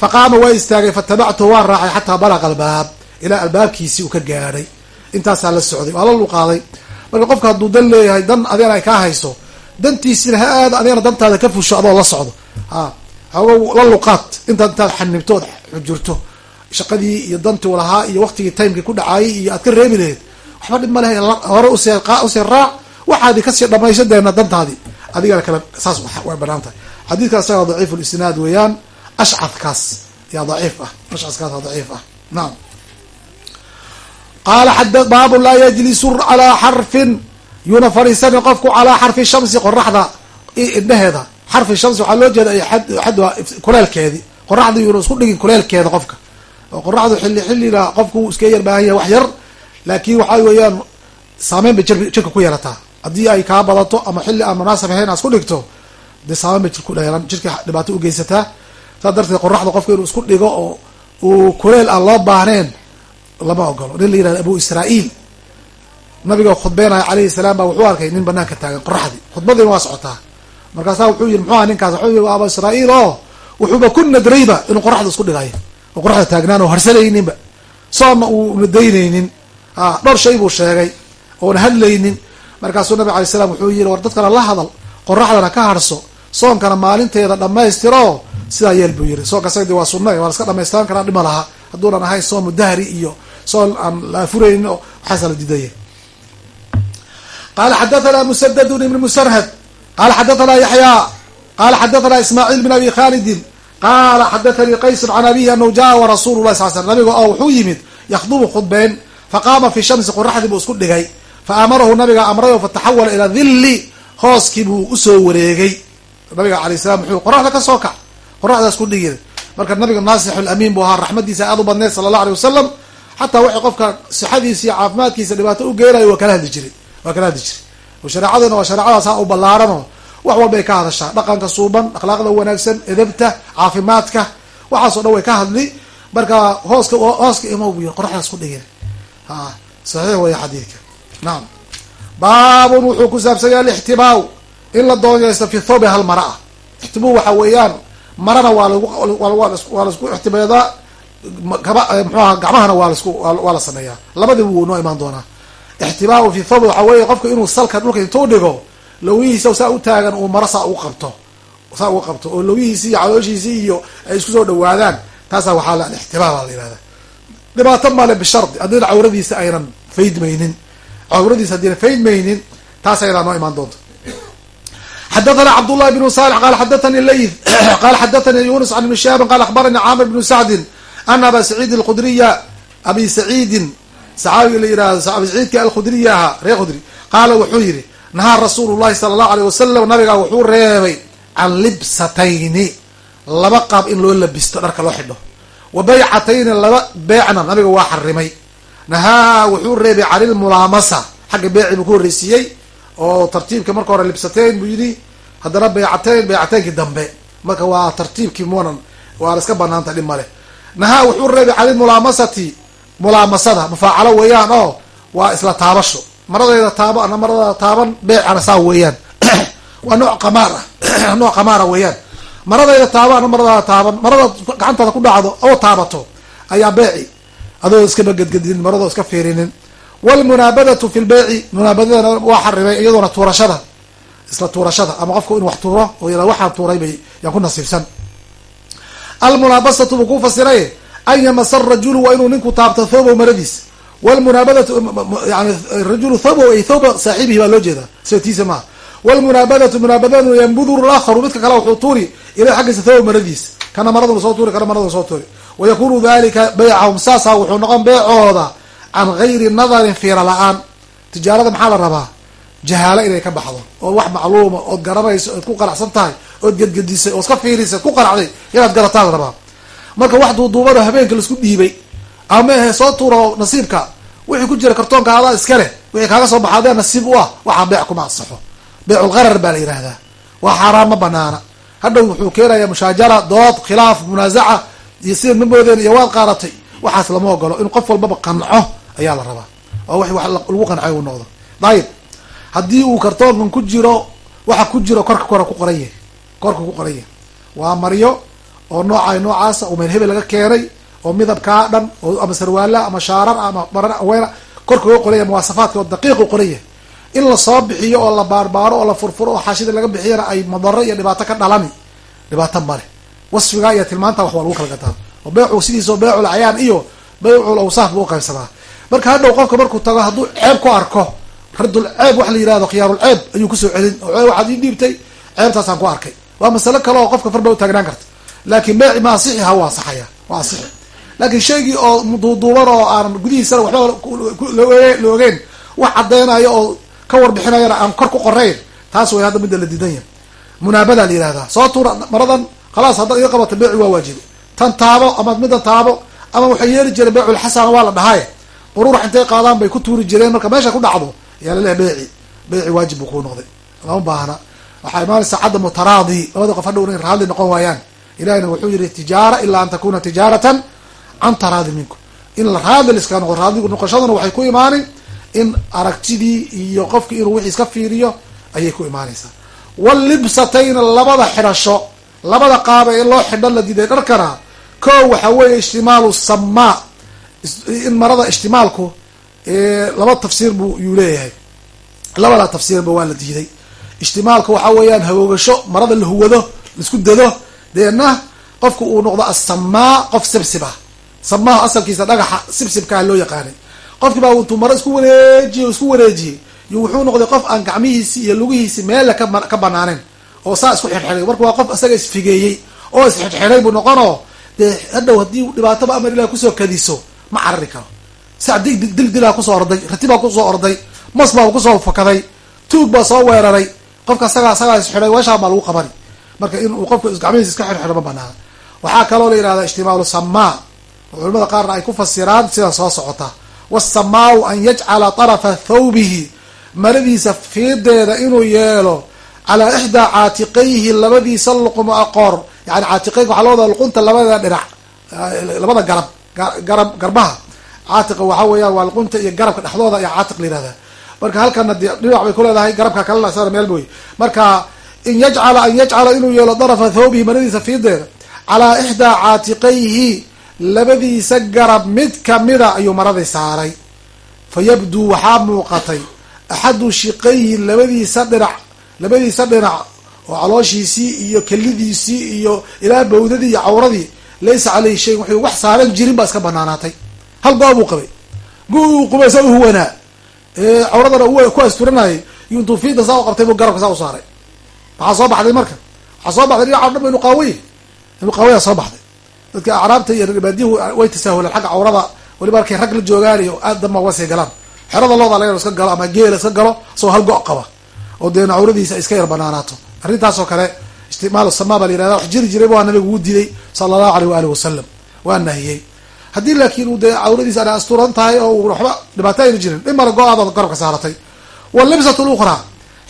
faqaama waa istaagay fatabactuhu waan raacay xataa balaqa albaab ilaa albaabkiisii uu ka gaadhay intaasaa la socday waa la luqaaday marka qofka hadduu dan leeyahay dan adigana ay kaa hayso dantiisina ha aada adigana dantaada ka fusho adoo la socdo ha hago la luqaad intaad intaad xanibto ood xujurto shaqadii iyo dantii u lahaa iyo waqtigii timekii ku dhacaayay iyo aad ka reebi lahayd waxba dhib ma lehe hore u sii raac waxaadi ka sii dhamayso deena dantaadii adigana kale saas way bannaan tahay. Xadiidka isaga daciif lisnaad weeyaan ashcadkaas yaa daciif ah ashcadkaas daciif ah. Naam. Qaala baabu laa yajlisu calaa xarfin yuuna fadhiisanin qofku calaa xarfi shamsi qoraxda indheheeda xarfi shamsi waxaa loo jeeda xadwa kuleelkeedi qoraxda yuuna isku dhigin kuleelkeeda qofka. Qoraxdu xilli xilliga qofku iska yar baahan yahay wax yar laakiin waxaa weeyaan saameyn bay jirka ku yeelataa. Haddii ay kaa badato ama xilli aan munaasab ahayn aad isku dhigto dee saameyn bay jirku dheelan jirka dhibaato ugeysataa saas darteed qoraxda qofka inuu isku dhigo oo uu kuleel aan loo baahneen lama ogolo nin la yihahdo abu israa'iil. Nabiga khudbeynaya calayhi salaam baa wuxuu arkay nin banaanka taagan qoraxdii khudbadiina waa socotaa. Markaasaa wuxuu yihi muxuu aha ninkaas? Wuxuu yihi abu israa'iil oo wuxuuba ku nadrayba inuu qoraxda isku dhigayo oo qoraxda taagnaan oo harsanayninba soonna uu nadaynaynin dhowr shay buu sheegay oona hadlaynin. Markaasuu nabig alay slam wuxuu yihi war dadkana la hadal qoraxdana ka harso soonkana maalinteeda dhamaystiro sidaa yeel buu yihi soonka sagdi waa sunna waa laska dhamaystiran karaa dhima laha. Hadduunan ahayn soon mudahri iyo soon aan la afuraynin oo waxaasa la didaya qala xadathana musadadun ibn musarhad. Qala xadathana yaxya qala xadathana ismaaciil bin abi khalidin qala xadathanii qaysun can abihi anahu jaa rasuulu lahi sal sl nabiga oo wuxuu yimid yakdubu khudbeyn faqaama fi shamsi qoraxdii buu isku dhigay fa amarahu nabiga amray oo fataxawala ilaa dhilli hooskii buu u soo wareegay. Nabiga alay salam muxuu qoraxda ka soo kac qoraxdaas ku dhigida marka nabiga naasix lamiin buu ahaa raxmadiisa aad u badneed sala allah alay wasalam xataa waxay qofka sixadiisa iyo caafimaadkiisa dhibaato u geenayo waa kala hadli jiray waa kala hadli jiray. Oo shareecaduna waa shareecadaas ha u ballaaranoo wax walbay ka hadashaa dhaqanka suuban akhlaaqda wanaagsan edabta caafimaadka waxaas o dhan way ka hadli. Marka hooska hooska imow bu qoraxdaas ku dhigin saxiix waya xadiidka. Nacam baabun wuxuu ku saabsanya alixtibaaw in la doonyaysto fi thobi hal mara ah ixtibuu waxa weeyaan marana waa lagu waa la isku ixtibeedaa kaba mxuaha gacmahana waa lasku waa la sameeyaa. Labadiba wuu noo imaan doonaa. Ixtibaau fi thobi waxa weeye qofka inuu salka dhulka intuu dhigo lawyihiisa saa u taagan uu maro saa ugu qabto. Saa ugu qabto oo lawyihiisi iyo calooshiisii iyo ay isku soo dhawaadaan taasaa waxaa la alixtibaa baa la yihahda dhibaato male bishardi haddina cawradiisa aynan faydmaynin cawradiisa haddiina faydmaynin taas ayadaa noo imaan doonta xadathana cabdullahi bnu salix qala qala xadathani yunus can ibni qala akhbarani camir bnu sacdin ana aba saciidin alkhudriya abi saciidin saxaabiga la yihahdo abi reer khudri qaala wuxuu yihi nahaa rasuulu llahi sala allahu aleyh wasalam nabigaa wuxuu reebay can libsatayni laba qaab in loo labisto dharka loo xidho wa baycatayni laba beecna nabiga waa xarimay. Nahaa wuxuu reebay can ilmulaamasa xagga beeci buu ku horreysiiyey oo tartiibka marka hore libsateyn buu yidhi haddana baycateyn baycateynkii dambe. Marka waa tartiibkii munan waa la iska banaanta dhib male nahaa wuxuu reebay can ilmulaamasati mulaamasada mufaacalo weeyaan oo waa isla taabasho. Maradayda taabo ana maradada taaban beecana saa weeyaan. Waa nooc qamaar ah nooc qamaara weeyaan maradayda taabo ana maradaada taaban marada gacantaada ku dhacdo oo taabato ayaa beeci. Adoo iskaba gedgedinin maradoo iska fiirinin. Wlmunaabadatu fi lbeyci munaabadadana waa xarimay iyadoona tuurashada. Isla tuurashada ama qofku in wax tuuro oo yala waxaan tuuray bay yaan ku nasiibsan. Almunaabasatu buu ku fasiray an yamasa rajulu waa inuu ninku taabto thobow maradiis. Wlmunaabadatu yani rajulu thobow ay thoba saaxibihi baa loo jeedaa. Satiisa maaha wlmunaabadatu munaabadadu yambuduru laakharu midka kale wuxuu tuuri ila xaggiisa thobow maradiis kana maraduna soo tuuri kana maraduna soo tuuri wayakunu dalika beycahum saasa wuxuu noqon beecooda can gayri nadarin fiira la'aan tijaarada maxaa la rabaa jahaalo inay ka baxdo oo wax macluuma ood garanayso ood ku qanacsan tahay ood gedgedisay oo iska fiirisay ku qanacday inaad garataan rabaa marka wax duuduubada habeenka la isku dhiibay ama ehe soo tuuro nasiibka wixii ku jira kartoonka adaa iska leh wixii kaaga soo baxa adee nasiib u ah waxaa beec kuma ansaxo beeculqarar baa la yihahdaa waa xaaraan ma banaana. Hadhow wuxuu keenayaa mushaajara dood khilaaf munaasaca iyo sida mamoodeen iyo waad qaadatay. Waxaas lama ogolo in qof walbaba qanco ayaa la rabaa. Oo wax lagu qancay uu noqdo dayib haddii uu kartoonkan ku jiro waxa ku jiro korka kora ku qoran yahay korka ku qoran yahay waa maryo oo nooca noocaasa oo meel hebel laga keenay oo midabkaa dhan oo ama sarwaala ama shaarar ama marweyna korka uga qoran yahay muwaasafaadka oo daqiiq u qoran yahay in la soo bixiyo oo la baarbaaro oo la furfuro oo xaashida laga bixiyana ay madaro iyo dhibaato ka dhalani dhibaato male wasfigaa iyo tilmaanta wax waa lagu kala gataa. Oo beecu sidiisao beecul ayaan iyo beycul awsaaf buu uqaybsamaa marka hadhow qofka markuu tago hadduu ceeb ku arko radul ceeb waxa la yihahdo khiyaarul ceeb ayuu ku soo celin. Oo waxaad ii dhiibtay ceebtaasaan ku arkay. Waa masalo kale oo qofka farba u taagnaan karta. Laakiin beeci ma asixi ha waa asaxaya waa asixi laakiin shaygii oo duuduuban oo aanan gudihiisana waxba la ogeen wax caddeynayo oo ka warbixinayana aan kor ku qorayn taas way hadda midda la diidan yahay munaabadaa la yihahdaa soo tuura maradan khalaas haddaad iga qabata beeci waa waajibi. Tan taabo ama middan taabo ama waxay yeeli jireen beecul xasana waa la dhahaye quruurax intay qaadaan bay ku tuuri jireen marka meesha ku dhacdo ayaa laleh beeci. Beeci waajib buu kuu noqday. Lama baahna. Waxaa imaanaysa cadamu taraadi labada qof hadhow inay raadli noqon waayaan. Ilahina wuxuu yihi tijaara ilaa an takuna tijaaratan can taraadi minkum. In la liska noqdo raadligu noqoshaduna waxay ku imaani in aragtidii iyo qofki inuu wixii iska fiiriyo ayay ku imaanaysaa. Walibsatayna labada xidhasho labada qaaba ee loo xidho la diiday dharkana ko waxa weeye ishtimaalu samaa in marada ishtimaalku laba tafsiir bu yuu leeyahay. Labada tafsiirba waa la diiday. Ishtimaalka waxaa weeyaan hagoogasho marada la huwado la isku dado deedna qofku uu noqdo asamaa qof sibsiba. Samaha asalkiisa dhagaxa sibsibkaa loo yaqaanay qofkii baa intuu maro isku wareejiyey isku wareejiyey yo wuxuu noqday qof aan gacmihiisi iyo lugihiisi meelle ka banaaneen oo saa isku xidhxidhay marka waa qof isaga isfigeeyey oo isxidhxidhay buu noqonoo dee hadhow haddii dhibaataba amar ilah ku soo kadiso ma carari karo. Sac dig dil dilaa ku soo orday ratibaa ku soo orday mas baa ku soo fakaday tuug baa soo weeraray. Qofka asagaa asagaa isxidhay weeshaan baa lagu qabani. Marka in uu qofku gacmihiisa iska xirxiro ma banaana waxaa kaloo la yihahda ijtimaalu samaa oo culimada qaarna ay ku fasiraan sidan soo socota wasamaau an yajcala طarafa thawbihi maradiisa fiideeda inuu yeelo calaa ixdaa caatiqayhi labadiisa luqmo aqoor yani caatiqeynka waxaa loo wada luqunta labada dhinac labada garab garab garbaha caatiqa waxaa weeyaan waa luqunta iyo garabka dhexdooda ayaa caatiq la yihahda marka halkana de dhinac bay kuleedahay garabka kalena isagana meel boy marka in yajcala an yajcala inuu yeelo darafa thawbihi maradiisa fiideeda calaa ixdaa caatiqayhi labadiisa garab mid kamida ayuu maradii saaray. Fa yabduu waxaa muuqatay axadu shiqayhi labadiisa dhinac labadiisa dhinac oo calooshiisii iyo kelidiisii iyo ilaa bawdadii iyo cawradii laysa caleyhi shay wuxuu wax saaran jirin baa iska banaanaatay. Hal goob uu qabay gu qubaysa uhuwanaa cawradana u ku asturanayay iyo intuu fiida saa u qabtay buu garabka saa u saaray. Maxaa soo baxday marka. Waxaa soo baxday dhinaca dhan ba inu qaawiye inu qaawiya soo baxday dadka acraabta iyo reerbaadihu way tasaahuleen xagga cawrada. Waliba markay rag la joogaan iyo aad damba sii galaan. Xerada looda laga iska galo ama geela iska galo isagoo hal go' qaba. Oo dee cawradiisa iska yar banaanaato. Arrintaas oo kale isticmaalu samaa baa la yirahda wax jiri jiray waa nabigu uu diiday sala allahu aleyh waalihi wasalam waa nahiyey. Haddii laakiin uu dee cawradiisa ana asturan tahay oo uu waxba dhibaato ayna jirin dhimara go'aadaad garabka saaratay. Walibsat lukhraa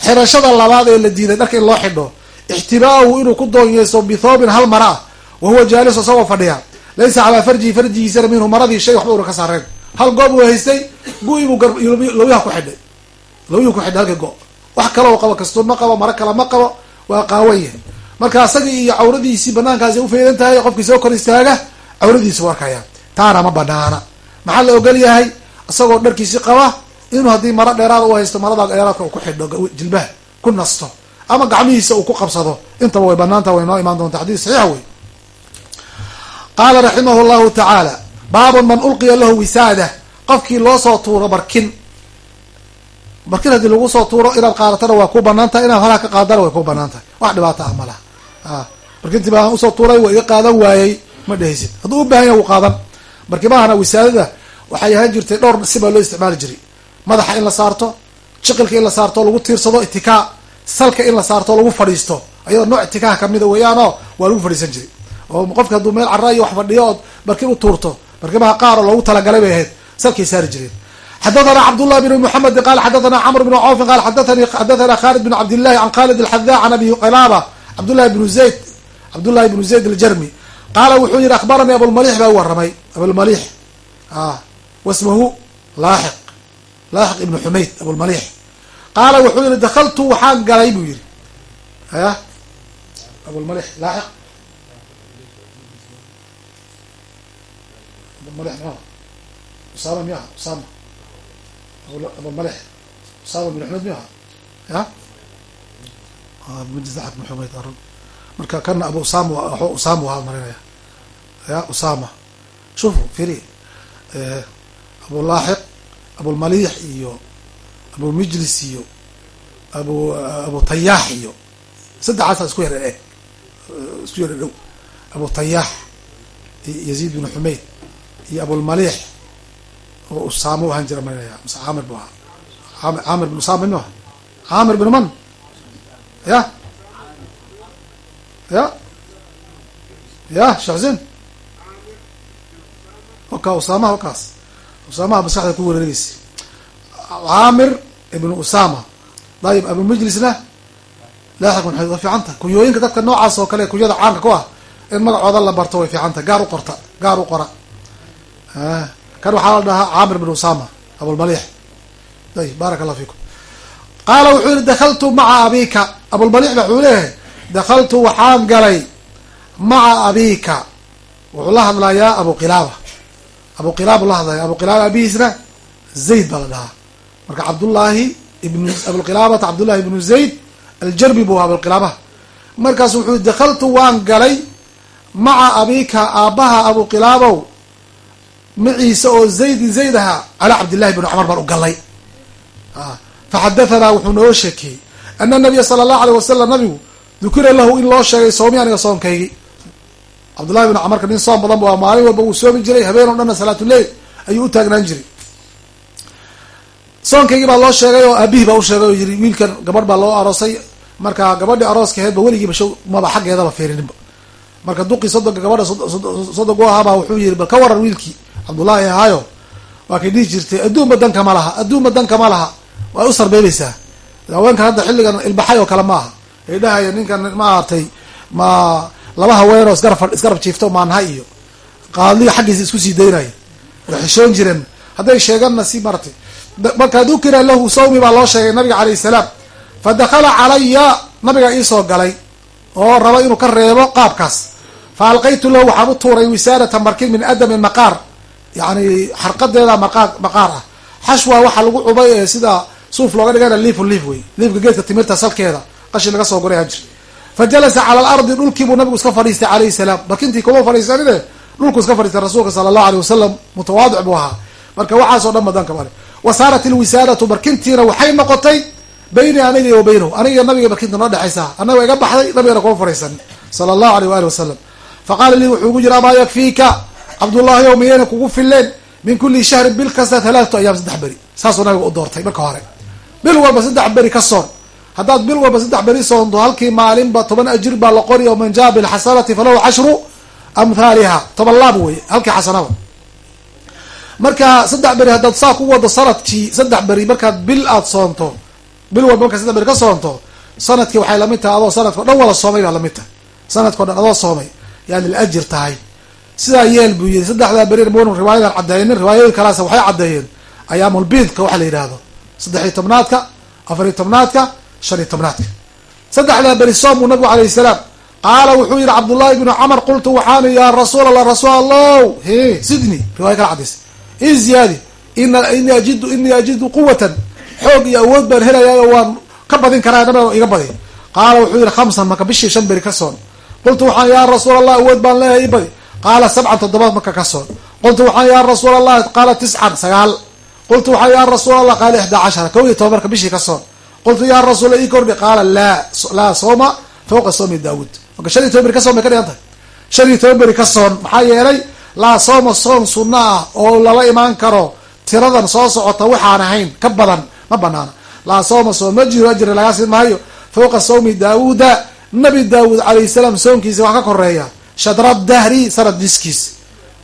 xirashada labaad ee la diiday dharka in loo xidho ixtibaauhu inuu ku doonyeysto bithoobin hal mara ah wa huwa jaalisu isagoo fadhiya. Laysa calaa farjihi farjigiisana minhu maradii shay waxba una ka saareen. Hal goob uu haystay gu-ibuu lawyaha ku xidhay. Lawyuhu ku xidhay halka go- wax kaloo qabo kastuun ma qabo maro kale ma qabo waa qaawan yahay. Marka isagii iyo cawradiisii banaankaasi ufaydan tahay qofkii soo kor istaaga cawradiisu arkaya taana ma banaana maxaa la ogol yahay? Isagoo dharkiisi qaba inuu haddii maro dheeraada u haysto marada dheeraadka uu ku xidho jilbaha ku nasto ama gacmihiisa uu ku qabsado intaba way banaanta way noo imaan doonta xadiis saxiixa wey qaala raximah llahu tacaala baabun man ulqiya lahu wisaada qofkii loo soo tuuro barkin barkin haddii lagu soo tuuro inaad qaadatana waa ku bannaan tahay inaad halaha ka qaadana way ku bannaan tahay wax dhibaato ah ma laha barkintii baan u soo tuuray waa iga qaadan waayey ma dhehaysid hadduu u baahan yahay wuu qaadan barkimahana wisaadada waxay ahaan jirtay dhowr sibaa loo isticmaali jiray madaxa in la saarto jiqilka in la saarto lagu tiirsado itikaa salka in la saarto lagu fadhiisto ayadoo nooc itikaha kamida weeyaanoo waa lagu fadhiisan jiray oo qofka hadduu meel carra iyo wax fadhiyo ood barkin u tuurto barkimaha qaar oo loogu talagalay bay ahayd salkay saari jireen xadathana cabdullah bn muxamedi qala xadathana camr bn cawfin qala xadathani khalid bn cabdillahi can khalid alxadaa can abi qilaaba cabdullahi bnu zayd cabdullahi bnu zayd aljarmi. Qaala wuxuu yihi akhbaranii abulmalix baa u waramay abulmalix wasmahu laaxiq laaxiq ibnu xumayd abulmalix qaala wuxuu yihi dakaltu waxaan galay buu yihi ya abulmalix laaxiq abulmalix mxu usama miyaha usama abulmalix usama ibn xumayd miyaha ya ibn xumayd marka kana abu usama usama waa marinaya. Ya usama shufu firi abulaaxiq abulmalix iyo abumijlis iyo abu abu tayaax iyo saddexaasa isku yar eg isku yar dhow. Abu tayaax yaziid bin xumayd iyo abulmalix oo usaamo ahaan jira marinaya mase caamir bu ahaa. Caamir bin usama minu aha caamir bin man. Ya? Ya? Ya sheekh xuseen oka usamaha wakaas usamaha maskaxda ku wareegeysa caamir ibnu usama dayib abumijlisna laaxiq bin xayd way fiicanta kunyooyinka dadka noocaas oo kale kunyada caanka ku ah in magacooda la barto way fiicanta gaar u qorta gaar u qora kan waxaa la dhahaa caamir bin usama abulmalix ayib barak allah fiikum. Qaala wuxuu yihi dakaltu maca abika abulmalix ba wuxuu leeyahay dakaltu waxaan galay maca abika wuxuu la hadlayaa abu qilaaba. Abu qilaaba la hadlaya abu qilaaba abihiisna zayd baa la dhahaa. Marka cabdullaahi ibn abuqilaabata cabdullahi ibnu zayd aljarbi buu abulqilaabaha markaas wuxuu dakaltu waan galay maca abika aabbaha abuqilaabow maciisa oo zaydi zayd ahaa calaa cabdillahi bni cumar baan u galay faxadahanaa wuxuu noo sheekeeyey ana nabiya sala allahu aleyh wasalam nabigu dukira lahu in loo sheegay soomi aniga soonkaygii. Cabdullahi bn cumarka nin soom badan bu a maalin walba uu soomi jiray habeen o dhanna salaatuleil ayuu u taagnaan jiray. Soonkaygii baa loo sheegay oo aabihii baa u sheegay oo yiri wiilkan gabadh baa loo aroosay marka gabadhii arooska aheedba weligiiba show maba xaggeedaba fiirininba marka duqii sodonka gabadha sodog u ahaabaa wuxuu yihi bal ka waran wiilkii cabdullaahi ahaayo waa kay dhihi jirtay adduunba danka ma laha adduunba danka ma laha. Waa u sarbeebaysaa haweenkan hadda xilligan ilbaxay oo kale ma aha. Ay dhahaya ninkan ma ma laba haweenoo isgarab isgarab jiifto maanha iyo. Qaadliga xaggiisa isku sii daynaya way xishoon jireen. Hadday sheeganna si maratay marka dukira lahu sawmi baa loo sheegay nabiga calayh salaam. Fa dakala calaya nabiga iisoo galay oo raba inuu ka reebo qaabkaas. Fa alqaytu lahu waxaan u tuuray wisaarata markin min adamin maqaar yani xarqadeeda maqaar maqaar ah. Xashwa waxaa lagu cubay ee sida suuf looga dhigana liifu liif wey liifka geedka timirta salkeeda qashin laga soo guray hajir fa jalasa cala alardi dhulkii buu nabigu iska fadhiistay calayhi salaam. Markintii kuma fadhiisanine dhulku iska fadhiistay rasuulka sala allahu aleyh wasalam mutawaadic buu ahaa. Marka waxaasoo dhan badanka male wa saarat markintiina waxay noqotay bayni aniga iyo baynahu aniga iyo nabiga markinta noo dhexaysa. Annaga iga baxday nabigana kuma fadhiisan. Sala allahu aleyh waali wasalam fa qaala lii wuxuu ugu yiri amaa yakfiika cabdullahi ow miyayna kugu fileen. Min kuli shahrin bil kasta halaatu ayaam saddex beri. Saasuu nabiga u doortay marka hore. Bil walba saddex beri ka soon. Haddaad bil walba saddex beri soonto halkii maalinba toban ajir baa la qori o man jaa bilxasanati falahu cashru amhaaliha toban laab wey halkii xasanaba. Marka saddex beri haddaad saa ku wado sannadkii saddex beri markaad bil aad soonto bil walba markaad saddex beri ka soonto sannadkii waxay la mid tahay adoo sanadkao dhan wada soomay baa la mid tahay. Sanadkao dhan adoo soomay. Yaa lil ajir tahay sidaa yeel buu yiri saddexdaa beri manu riwaayadan caddeeynin riwaayooyin kalaas waxay caddeeyeen ayaamulbiidka waxa la yidhaahdo saddex iyo tobnaadka afar iyo tobnaadka shan iyo tobnaadka. Saddexdaa beri soom buu nabigu alayh salaam qaala wuxuu yihi cabdullahi bnu camar qultu waxaanu ya rasuul allah rasuul allow he sidni riwaya kala cadaysa i ziyaadi ina ini ajidu inii ajidu quwatan xoog iyo awood baan helayaa waan ka badin karaa nabiga iga badi qaala wuxuu yihi khamsan marka bishii shan beri ka soon. Qultu waxaan ya rasuul allah awood baan leeyahay i badi qaala sabcan toddobaad marka ka soon qultu waxaan ya rasuul allah qaala tiscan sagaal. Qultu waxaan ya rasuul allah qaala ixdaa cashara kow iyo toban marka bishii ka soon qultu ya rasuul ii kordhi qaala laa laa sooma fawqa soomi daawuud. Marka shan iyo toban beri ka soon bay ka dhigan tahay? Shan iyo toban beri ka soon maxaa yeelay laa sooma soon sunno ah oo lala imaan karo tiradan soo socota waxaan ahayn ka badan ma banaana laa sooma soom ma jiro ajri lagaa siin maayo. Fawqa sawmi daawuuda nabi daawuud calayh salaam soonkiisa wax ka koreeya shadra dahri sanad miskiis.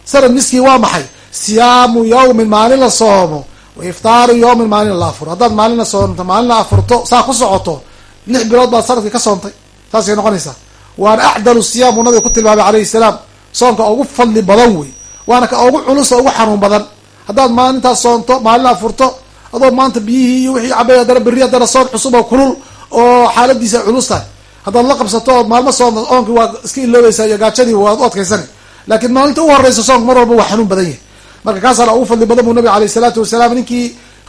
Sanad miskii waa maxay? Siyaamu yawmin maalin la soomo. Wa iftaaru yawmin maalin la afuro. Haddaad maalina soonto maalina afurto saa ku socoto lix bilood baad sannadkii ka soontay. Saasay noqonaysaa. Waana acdalu siyaam nabiga ku tilmaamay calayhi salaam soonka ugu fadli badan wey. Waana ka ugu culus oo ugu xanuun badan. Haddaad maalintaas soonto maalina afurto adoo maanta biyihii iyo wixii cabay haddana berri haddana soon cusub oo kulul oo xaaladiisa ay culus tahay haddaad la qabsato ood maalmo soonto oonkii waad iska iloobaysaa iyo gaajadii waad u adkaysani laakiin maalinta u horeysa soonka mar walba waa xanuun badan yahay. Marka kaasaana ugu fadli badan buu nabi alayh salaatu wasalaam ninkii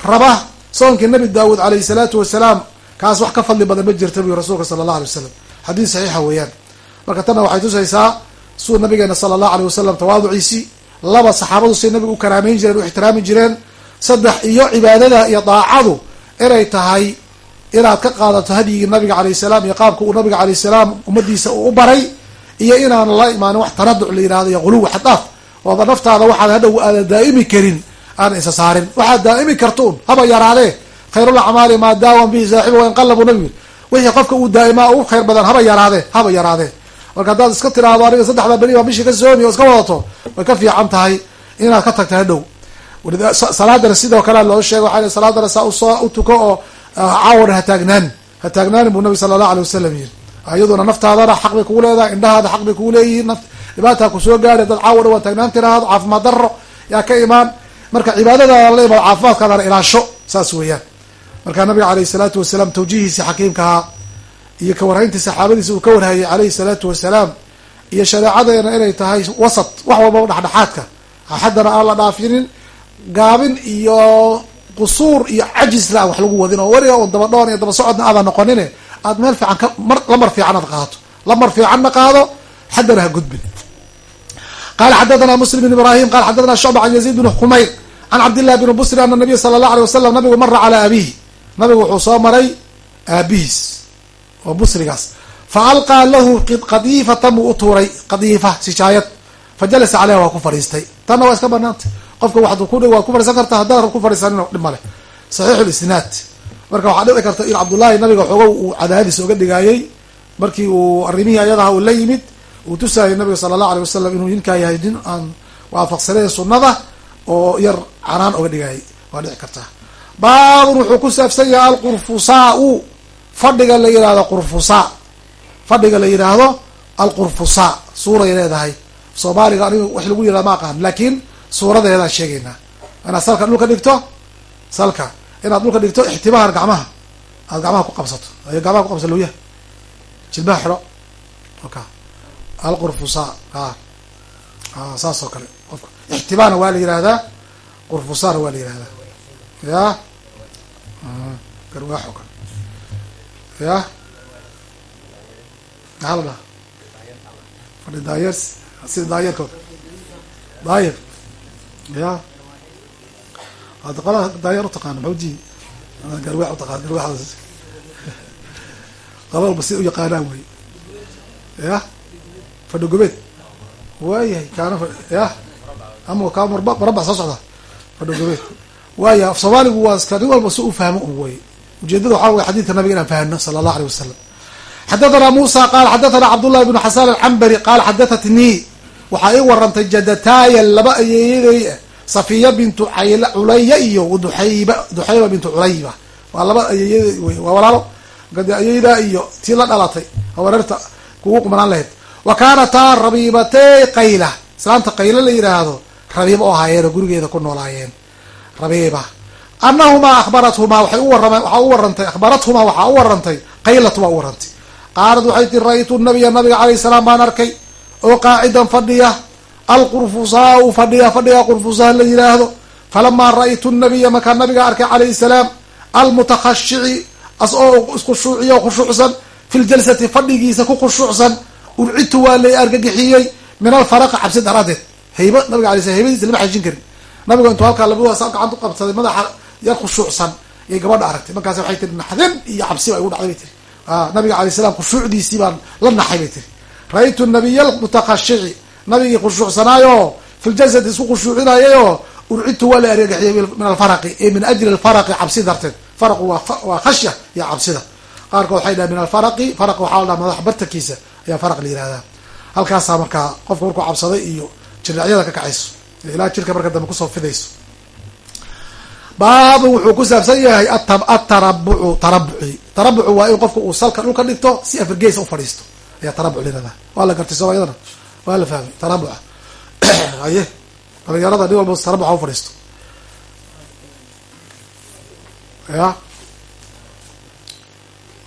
raba soonkii nabi daawuud alayh salaatu wasalaam kaas wax ka fadli badan ma jirta buy rasuulka sala allah alay wasalam xadiis saxiixa weeyaan. Marka tanna waxay tusaysaa suu nabigeena sala allahu aleyh wasalam tawaaduciisii laba saxaabadu siay nabiga u karaameyn jireen u ixtiraami jireen saddex iyo cibaadada iyo daacadu inay tahay inaad ka qaadato hadyigii nabiga alayh salaam iyo qaabka uu nabiga alayh salaam ummadiisa u baray iyo inaan la imaanin wax tanaduc la yihahdo iyo quluwi xadaaf ooba naftaada waxaad hadhow aadan daa'imi karin aan isa saarin. Waxaad daa'imi kartuun haba yaraadee khayrulacmaali maa daawan bihi saaxibu wainqalabu nabigu wixii qofka uu daa'imaa ugu khayr badan haba yaraadee haba yaraadee marka haddaad iska tiraahdo aniga saddexda beri baa bishii ka soomi oo iska wadato way ka fiican tahay inaad ka tagta hadhow. Salaadana sidoo kale loo sheega waxa salaadana saa u soo u tuko oo caawona ha taagnaani ha taagnaani buu nabi sala allahu alay wasalam yiri. Iyaduna naftaadana xaq bay kugu leedahay indhahaada xaq bay kugu leeyihiin dhibaataa ku soo gaari dad caawa dhan waa taagnaan tiraahdo caafimaad daro yaa ka imaan. Marka cibaadadaada la imaado caafimaadkaadana ilaasho saas weeyaan. Marka nabiga alayh salaatu wasalaam tawjihiisi xakiimkahaa iyo kawarhayntii saxaabadiisa uu ka warhayay alayhi salaatu wasalaam iyo shareecadeena inay tahay wasat wax walbaba dhexdhexaadka. Haddana aan la dhaafinin gaabin iyo qusuur iyo cajisla wax lagu wadin oo weliga un daba dhoon iyo daba socodna aadan noqonine aad meel fiican lamar fiican aad qaadato lamar fiicanna qaado xaddana ha gudbin. Qala xadathana muslim bn ibrahim qala xadathana shucba can yaziid bn xumayr can cabdillahi bn busri ana nabiya sala allah alay wasalam nabigu mara calaa abihi nabigu wuxuu soo maray aabihiis oo busrigaas. Fa alqaa lahu qadiifatan buu u tuuray qadiifa sijaayad fa jalasa caleyha waa ku fadhiistay. Tanna waa iska banaantay qofka waxad ku waad ku fadhiisan kartaa haddaan ku fadhiisanin dhib male saxiixu lisnaad marka waxaa dhici karta in cabdullaahi nabiga xoogo uu cadaadis oga dhigaayey markii uu arrimihii ayadaha uu la yimid uu tusaayay nabiga sala allahu alay wasalam inuu ninkaa yahay nin aan waafaqsaneen sunnada oo yar canaan oga dhigaayay waa dhici kartaa baabun wuxuu ku saabsan yahay alqurfusaau. Fadhiga la yihahdo qurfusaa. Fadhiga la yidhaahdo alqurfusaa. Suuray leedahay. Soomaaliga aniga wax lagu yihahda ma aqaan laakiin suuradeedaan sheegaynaa inaad salka dhulka dhigto? Salka. Inaad dhulka dhigto ixtibaar gacmaha. Aad gacmaha ku qabsato. Ay gacmaha ku qabsato lawyaha jilbaha xidho. Oka alqurfusaa saas oo kale. Qofka. Ixtibaarna waa la yihahdaa qurfusaana waa la yihahdaa ya? Garwaax oo kale. Ya? Maxaa la dhaha fadhi daayers sida daayerka daayir ya. Ad qola daayer utaqaana maxuji garwaax utaqaan garwaaxdaas qolo walba si u yaqaanaan wey ya. Fadhi gobeed. Waayahay kaana ya. Ama marba marabax soo socda. Fadhi gobeed. Waaya af soomaaligu waa iska nin walba si u fahmo un wey ujeedada waxaa wey xadiidka nabiga inaan fahno sala allah aleyh wasalam xadathana musa qaal xadathana cabdullahi bnu xasan alcambari qaal xadatatnii waxaa ii warantay jadataaya laba ayeeyaday safiya bintu culaya iyo duxayba duxayba bintu culayba. Waa laba ayeeyada wey waa walaalo. Ayeydaa iyo tii la dhalatay hawareerta kugu qumanaan lahayd. Wa kaanataa rabiibatey qayla. Islaanta qaylo la yidhaahdo rabiiba oo ahaayeen oo gurigeeda ku noolaayeen. Rabiiba. Anahumaa akhbarathumaa waxay u warama waxaa u warantay akhbarathumaa waxaa u warantay qaylatu waa u warantay qaalad waxay tii ra-ytu nabiya nabiga calayh salaam baan arkay oo qaacidan fadhiya alqurfusaa u fadhiya fadhiga qurfusaa la yidhaahdo falamaa ra-ytu nabiya markaa nabiga arkay calayhi salaam almutakhashici as oo iskhushuuciya o khushuucsan fi ljalsati fadhigiisa ku khushuucsan urcidtu waa lay argagixiyey min alfaraqi cabsi daraadeed hayba nabiga alay slam haybadiisa lama xajin karin. Nabiga intuu halkaa labadaas gacanta qabsaday madaxa yar khushuucsan iyay gabadha aragtay. Markaas waxay tiri naxdin iyo cabsi baa igu dhacday bay tiri nabiga alay salam khushuucdiisii baan la naxay bay tiri ra-ytu nabiya almutakhashici nabigii khushuucsanaayo fi ljalsati isku khushuucinayayoo urcidtu waa la argagixiyey min alfaraqi e min ajli alfaraqi cabsi darteed. Faraqu waa khashya iyo cabsida. Qaarkood waxay dhaha min alfaraqi faraq waxaa la dhaha madax bartankiisa ayaa faraq la yihahdaa halkaasaa markaa qofka markuu cabsaday iyo jiraacyada ka kacayso ilaa jirka marka dambe ku soo fidayso. Baabu wuxuu ku saabsan yahay atarabucu tarabuci tarabucu waa in qofka uu salka dhulka dhigto si afargeesa ufadhiisto ayaa tarabuc layihahdaa waa la gartay soo yadana waa la fahmay tarabuca haye dhalinyarada nin walba tarabuca ufadhiisto ya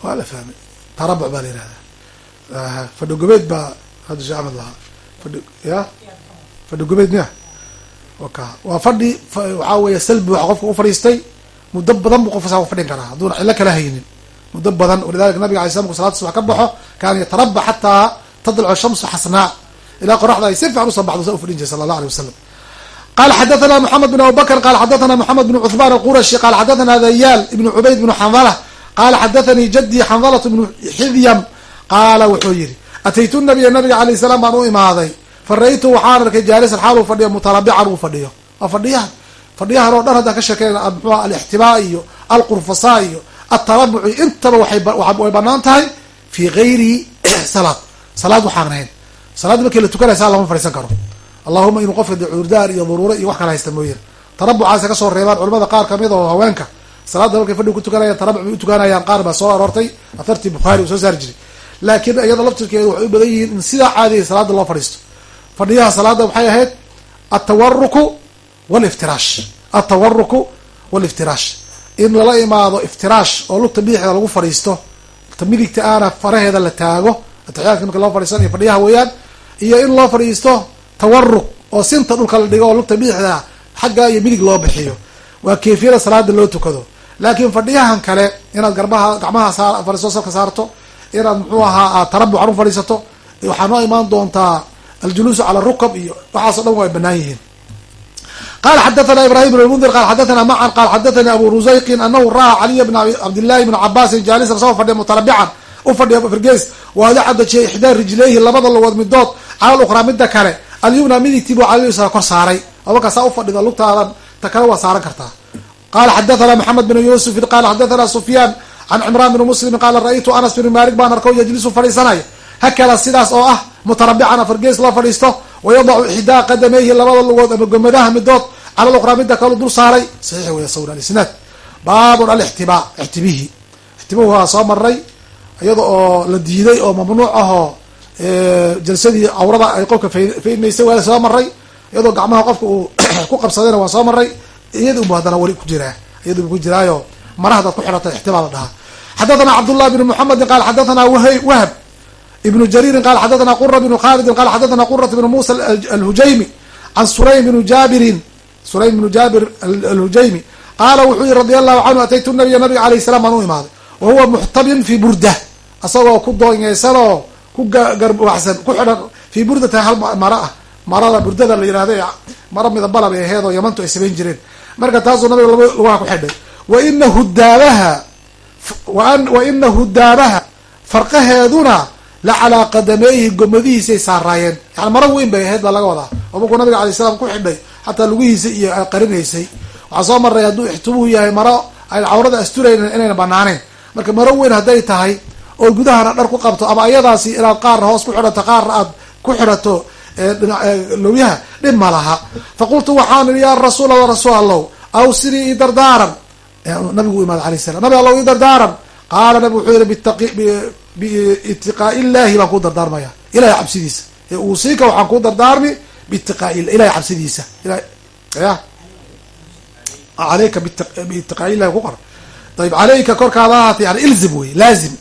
waa la fahmay. Tarabuc baa la yihahdaa fadhi gobeed baa hadda shee axmed lahaa. Fadhi ya fadhi gobeed miya waka. Waa fadhi waxaa weeye salbi waxa qofka u fadhiistay muddo badan buu qofka saa u fadhin karaa. Hadduuna cillo kala haynin. Muddo badan. Walidalika nabiga alay slam ku salada subax ka baxo kaana yataraba xataa tadlacu shamsu xasnaa ilaa qoraxda ay si fiican u soo baxdo saa ufadhin jiray sala allah alay wasalam qala xadathana moxamed bin abubakr qala xadathana moxamed bin cuثman alqurashi qala xadathana dayaal ibnu cubayd bnu xandala qala xadathanii jadii xandalat bnu xidyam qaala wuxuu yihi ataytu nabiya nabiga alayh salaam baan u imaaday fa ra-ytu waxaan arkay jaalisan xaal uu fadhiyo mutarabican uu fadhiyo waa fadhiyahan fadhiyahan oo dhan haddaan ka sheekeyna mxua alixtibaa iyo alqurfasaa iyo altarabuci intaba way bannaan tahay fi gayri salaad salaad waxaan ahayn salaad markii la tukanaysa lama fadhiisan karo. Allahuma inuu qofka de cudurdaar iyo daruuro iyo wax kala haysta mooyane tarabucaasa ka soo reebaan culamada qaar ka mid oo haweenka. Salaada markay fadhiga ku tukanayaan tarabuc bay utukanayaan qaar baa soo aroortay. Afartii bukhaari uu soo saari jiray. Laakiin iyada laftirkeedu waxay u badan yihiin in sidaa caadiya salaada loo fadhiisto. Fadhiyaha salaada waxay ahayd atawaruku waliftirash. Atawaruku waliftirash. In lala imaado iftiraash oo lugta bidixda lagu fadhiisto lugta midigta aana faraheeda la taago ataxiyaadka marka loo fadhiisanayo fadhiyaha weeyaan iyo in loo fadhiisto tawaruk oo sinta dhulka la dhigo oo lugta bidixda xagga iyo midig loo bixiyo. Waa keefiyada salaada loo tukado. Laakiin fadhiyahan kale inaad garbaha gacmaha saa fadhiisto salka saarto inaad muxuu ahaa aad tarabucan u fadhiisato waxaa noo imaan doontaa aljuluusu cala rukab iyo waxaaso dhan waa banaan yihiin. Qala xadathana ibrahim bn lmundir qala xadathana macan qala xadathani abu rusayqin anahu ra'aa caliya bn cabdillahi bn cabaasin jaalisan isagoo fadhiya mutarabican u fadhiya firgeys waadaca dajiyay ixdaa rijlayhi labada lugood midood cala luqraa midda kale alyumna midigtii buu cala kor saaray. Abaka saa ufadhida lugtaadan ta kale waa saaran kartaa. Qala xadathana maxamed bn yuusufin qala xadathana sufyaan can cimraan bni muslimin qaala ra-ytu anas bn malik baan arko yajlisu fadhiisanaya hakada sidaas oo ah mutarabican afargees la fadhiisto wayadacu ixdaa qadamayhi labada lugood ama gomadaha midood cala luqraa midda kalu dul saaray. Saxiix wey sawr alisnaad. Baabun alixtibaa ixtibihi. Ixtibuhu waa soo maray iyada oo la diiday oo mamnuuc ahoo jalsadii cawrada ay qofka faydnaysay waa soo maray iyadoo gacmaha qofka uu ku qabsadayna waa soo maray iyadi unbu haddana weli ku jiraa iyadi bu ku jiraayo mara ku xidhata ixtibaa la dhahaa. Xadathana cabdullah bn muxamedin qala xadathana wahb ibnu jariirin qala xadathana qura bnu khalidin qala xadathana qurat bnu musa alhujaymi can sulaym bnu jaabirin sulaym bnu jaabir alhujaymi qaala wuxuu yihi radi allahu canhu ataytu nabiya nabiga alayh salam baan u imaaday wa huwa muxtabin fi burda asagoo ku doonyeysan oo ku garwaxsan ku xidhan fii burdata hal mara ah. Marada burdada la yihahda mara midabala bay aheed oo yamantu ay samayn jireen. Marka taasuu nabiga lugaha ku xidhay. Wa ina hudaabaha wa ina hudaabaha farqaheeduna la calaa qadameeyhi gomadihiisay saaraayeen yani mara weyn bay ahayd baa laga wadaa. Oo markuu nabiga alay salam ku xidhay xataa lugihiisa iyo qarinaysay. Waxaa soo maray hadduu ixtibuhu yahay maro ay cawrada asturaynen inayna banaaneen marka maro weyn hadday tahay oo gudahana dhar ku qabto ama ayadaasi inaad qaarna hoos ku xidhato qaarna aad ku xidhato lowyaha dhib ma laha. Faqultu waxaan ihi yaa rasuul alla rasuul allow awsinii i dardaaran nabigu u imaada alayh salam nabi allow i dardaaran. Qaala nabig wuxuu yihi biitiqaa'i illahi baan kuu dardaarmaya. Ilahay cabsidiisa. Uusiika waxaan kuu dardaarmi biitiqaai ilahay cabsidiisa. Ya? Aleyka biitiqaa illahi ku qor. Ayb aleyka korkaada ahaatay yani ilzim wey laazim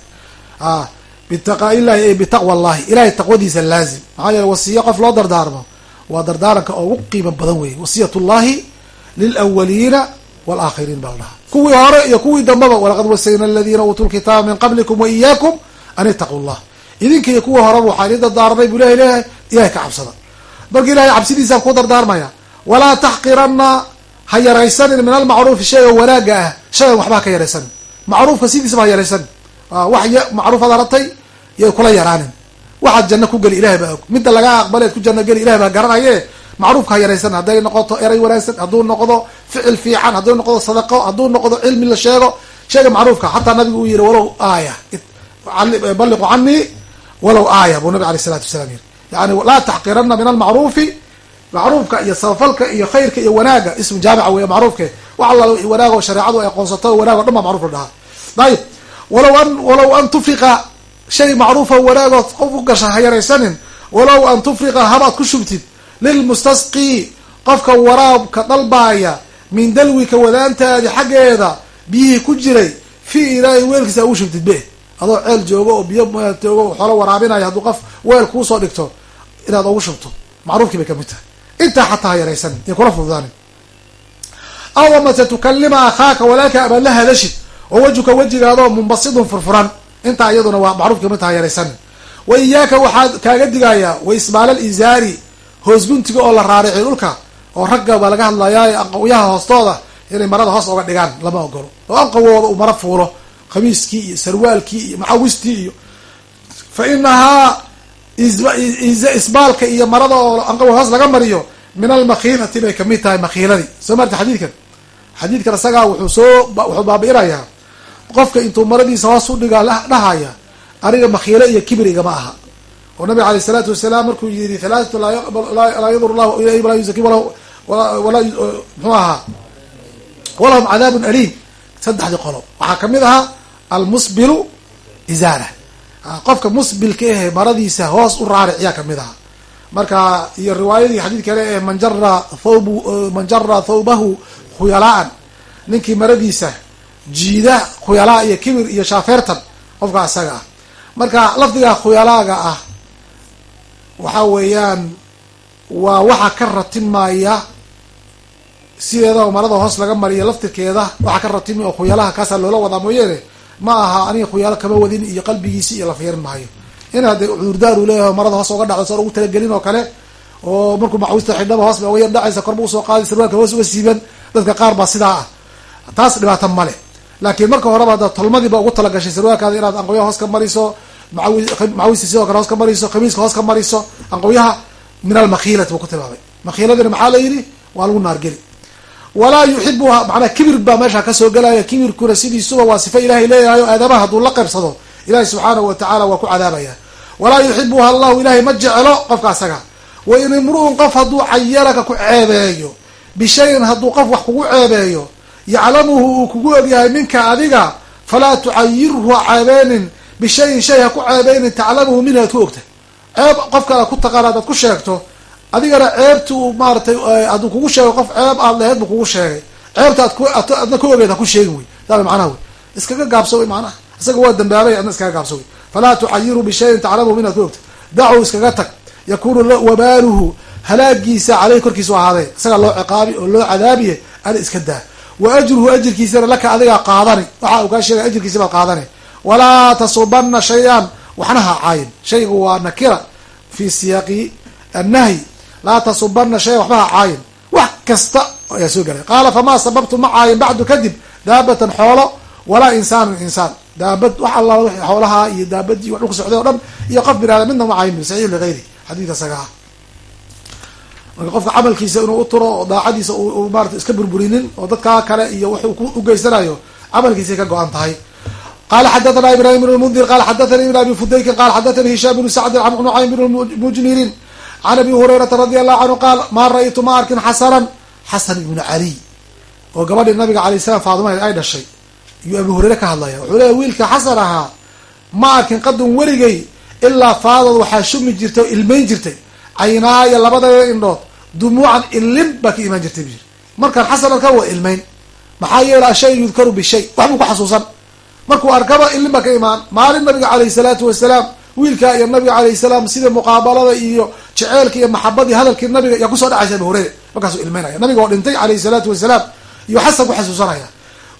bitaqaa illahi ay bitaqwa allahi ilahay taqwadiisa laazim. Maxaa yeele wasiya qof loo dardaarmo waa dardaaranka ugu qiimo badan wey wasiyat llahi lilawaliina walaaakhiriin baa la kuwii hore iyo kuwii dambaba walaqad wasayna aladiina uutuu lkitaaba min qablikum wa iyaakum an itaquu llah idinka iyo kuwii horeba waxaa idin dardaarmay bu ilahay leeyahay ilahay ka cabsada. Marka ilahay cabsidiisaan ku dardaarmaya walaa taxqiranna ha yaraysanin min almacruufi shayga wanaaga ah. Shaygan waxba ha ka yaraysanin. Macruufka sidiisaba ha yaraysanin wax macruuf ad aratay yay kula yaraanin. Waxaad janno ku geli ilahay baa og. Midda lagaa aqbaleed ku janno geli ilahay baa garanaye macruufka ha yaraysan. Hadday noqoto eray wanaagsan hadduu noqdo ficil fiican hadduu noqdo sadaqo hadduu noqdo cilmi la sheego shayga macruufka. Xataa nabigu uu yihi walow aaya balliqu canii walow aaya buu nabig alay isalatu wasalaam yiri yani laa taxqirana min almacruufi macruufka iyo sabafalka iyo khayrka iyo wanaaga ismu jaamica wey macruufke. Wax alla wanaag oo shareecadu ay aqoonsato wanaag o dhan baa macruf la dhahaa. Ayib walow an walow an tufriqa shay macruufa wanaagood qof u gasha ha yaraysanin walow an tufriqa habaad ku shubtid lilmustasqii qofka waraabka dalbaaya min dalwika wadaantaadi xaggeeda biyihii ku jiray fi ilaahi weelkiisa ugu shubtid be. Adoo ceel joogo oo biyo joogo xoolo waraabinaya hadduu qof weel kuusoo dhigto inaad ugu shubto. Macruufkii bay ka mid tahay. Intaa xataa ha yaraysanin iyo kula fududaanin aw amase tukalima akhaaka walaalka amaad la hadashid oo wajuka wejigaadoo munbasidun furfuran. Intaa iyaduna waa macruufkii ha yaraysanin wa iyaaka waxaad kaaga digayaa wa ismaal izaari hoos guntiga oo la raariciy dhulka oo ragga baa laga hadlayaa anqawyaha hoostooda inay marada hoos oga dhigaan lama ogolo oo anqawooda uu mara fuulo khamiiskii iyo sarwaalkii iyo macawistii iyo fa inahaa isbaalka iyo marada oo anqawa hoos laga mariyo min almakhiilati bay ka mid tahay makhiiladii soo marta xadiidkan? Xadiidkan isagaa wuxuu soo wuxuu baabi'inayaa qofka intuu maradiisa hoos u dhigaa dhahaya aniga makhiilo iyo kibir igama aha. Oo nabiga aleyh isalaatu wasalaam markuu yiri halaaatu laa yadur llahu ilayhi walaa yuzaki muxuu ahaa walahum cadaabun aliim. Saddexdii qolo waxaa ka mid ahaa almusbilu izaara qofka musbilka ahe maradiisa hoos u raariciyaa ka mid aha marka iyo riwaayadii xadiid kale ee man jara thawb man jara thawbahu khuyalaaan. Ninkii maradiisa jiida khuyalaa iyo kibir iyo shaafeertan qofka isaga ah. Marka lafdiga khuyalaaga ah waxa weeyaan waa waxa ka ratimaya sideeda marada hoos laga mariyo laftirkeeda waxa ka ratimi oo khuyalaha kaasaa loola wadaa mooyeene ma aha aniga khuyaalo kama wadin iyo qalbigiisi iyo la fiirin maayo. In hadee cudurdaar uu leeyahay marada hoos oga dhacdo soo ugu talagelin oo kale oo markuu macawista xidhaba hoos ba oga yar dhacaysa korba u soo qaadi sarwaalka hoos uga siiban dadka qaar baa sidaa ah. Taas dhibaata male laakiin marka horeba ada tolmadiiba ugu talagashay sarwaalkaada inaad anqawyaha hoos ka mariso macawi macawista sidoo kale hoos ka mariso khamiiska hoos ka mariso anqawyaha min almakhiilati buu ku tilmaamay. Makhiiladina maxaa la yidhi? Waa lagu naargeli. Walaa yuxibuha macnaa kibir baa meesha ka soo gelaya kibirkuna sidiisuba waa sifa ilahay leeyahay o aadamaha hadduu la qaybsado ilahi subxaanahu wa tacaala waa ku cadaabaya. Walaa yuxibuha allahu ilahay ma jeclo qofka asaga. Wa in imru'un qof hadduu cayaraka ku ceebeeyo bishayin hadduu qof wax kugu ceebeeyo yaclamuhu uu kugu ogyahay minka adiga falaa tucayirhu ceebeynin bishayin shay ha ku ceebeynin taclamuhu min aad ku ogtahay. Ceeb qof kale ku taqaan adaad ku sheegto adigana ceebti uu maaratay hadduu kugu sheego qof ceeb aad laheyd buu kugu sheegay. Ceebta ad adna ku ogeyd ha ku sheegin wey. Daa macnaha wey. Iskaga gaabso wey macnaha. Isaga waa dambaabay adna iskaga gaabso wey. Falaa tucayiru bishayin taclamuhu min aad ku ogtahay. Dacuu iskaga tag. Yakunu wabaaluhu halaagiisa caleyh korkiisu ahaaday. Isagaa loo ciqaabi oo loo cadaabiye ada iska daa wa ajruhu ajirkiisana laka adigaa qaadani. Waxa uu kaa sheegay ajirkiisa baad qaadani. Walaa tasubana shay-an. Waxna ha caayin. Shaygu waa nakira fi siyaaqi annahyi. Laa tasubana shayan waxba ha caayin. Wax kasta ayaa soo gelay qaala famaa sababtu ma caayin bacdu kadib? Daabatan xoolo walaa insaanan insaan. Daabad wax alla xoolaha iyo daabadii wax dhulka socday o dhan iyo qof binaadam midna ma caayin saxiix ligayri xadiidka isaga ah marka qofka camalkiisa inuu uturo oo daacadiisa maarata iska burburinin oo dadkaa kale iyo wuxuu ugeysanayo camalkiisay ka go-an tahay. Qala xadathana ibrahim bn lmundir qala xadathani ibn abi fudaykin qala xadathani hishaam bnu sacdin can nucaym bn mujmirin can abi hurayrata radi allahu canhu qaal maa ra-ytu ma arkin xasanan xasan ibnu caliy oo gabadhii nabiga alay salam faadimaheed ay dhashay. Iyuu abi hureyre ka hadlaya wuxuu leeya wiilka xasan ahaa ma arkin qadun weligay ilaa faadood waxaa shumi jirtay oo ilmayn jirtay caynaaya labadeeda indhood. Dumuucan ilin baa ka imaan jirtay buyiri markaan xasan arka waa ilmayn maxaa yeele ashay yudkaru bishay. Wax buu ku xasuusan. Markuu arkaba ilin baa ka imaan maalin nabiga caleyhi salaatu wasalaam wiilkaa iyo nabiga alayh salaam sida muqaabalada iyo jeceelka iyo maxabadii hadalkii nabiga yaa ku soo dhacaysa abu hureyre markaasuu ilmaynaya. Nabiga oo dhintay caleyhi salaatu wasalaam iyo xasan ku xasuusanaya.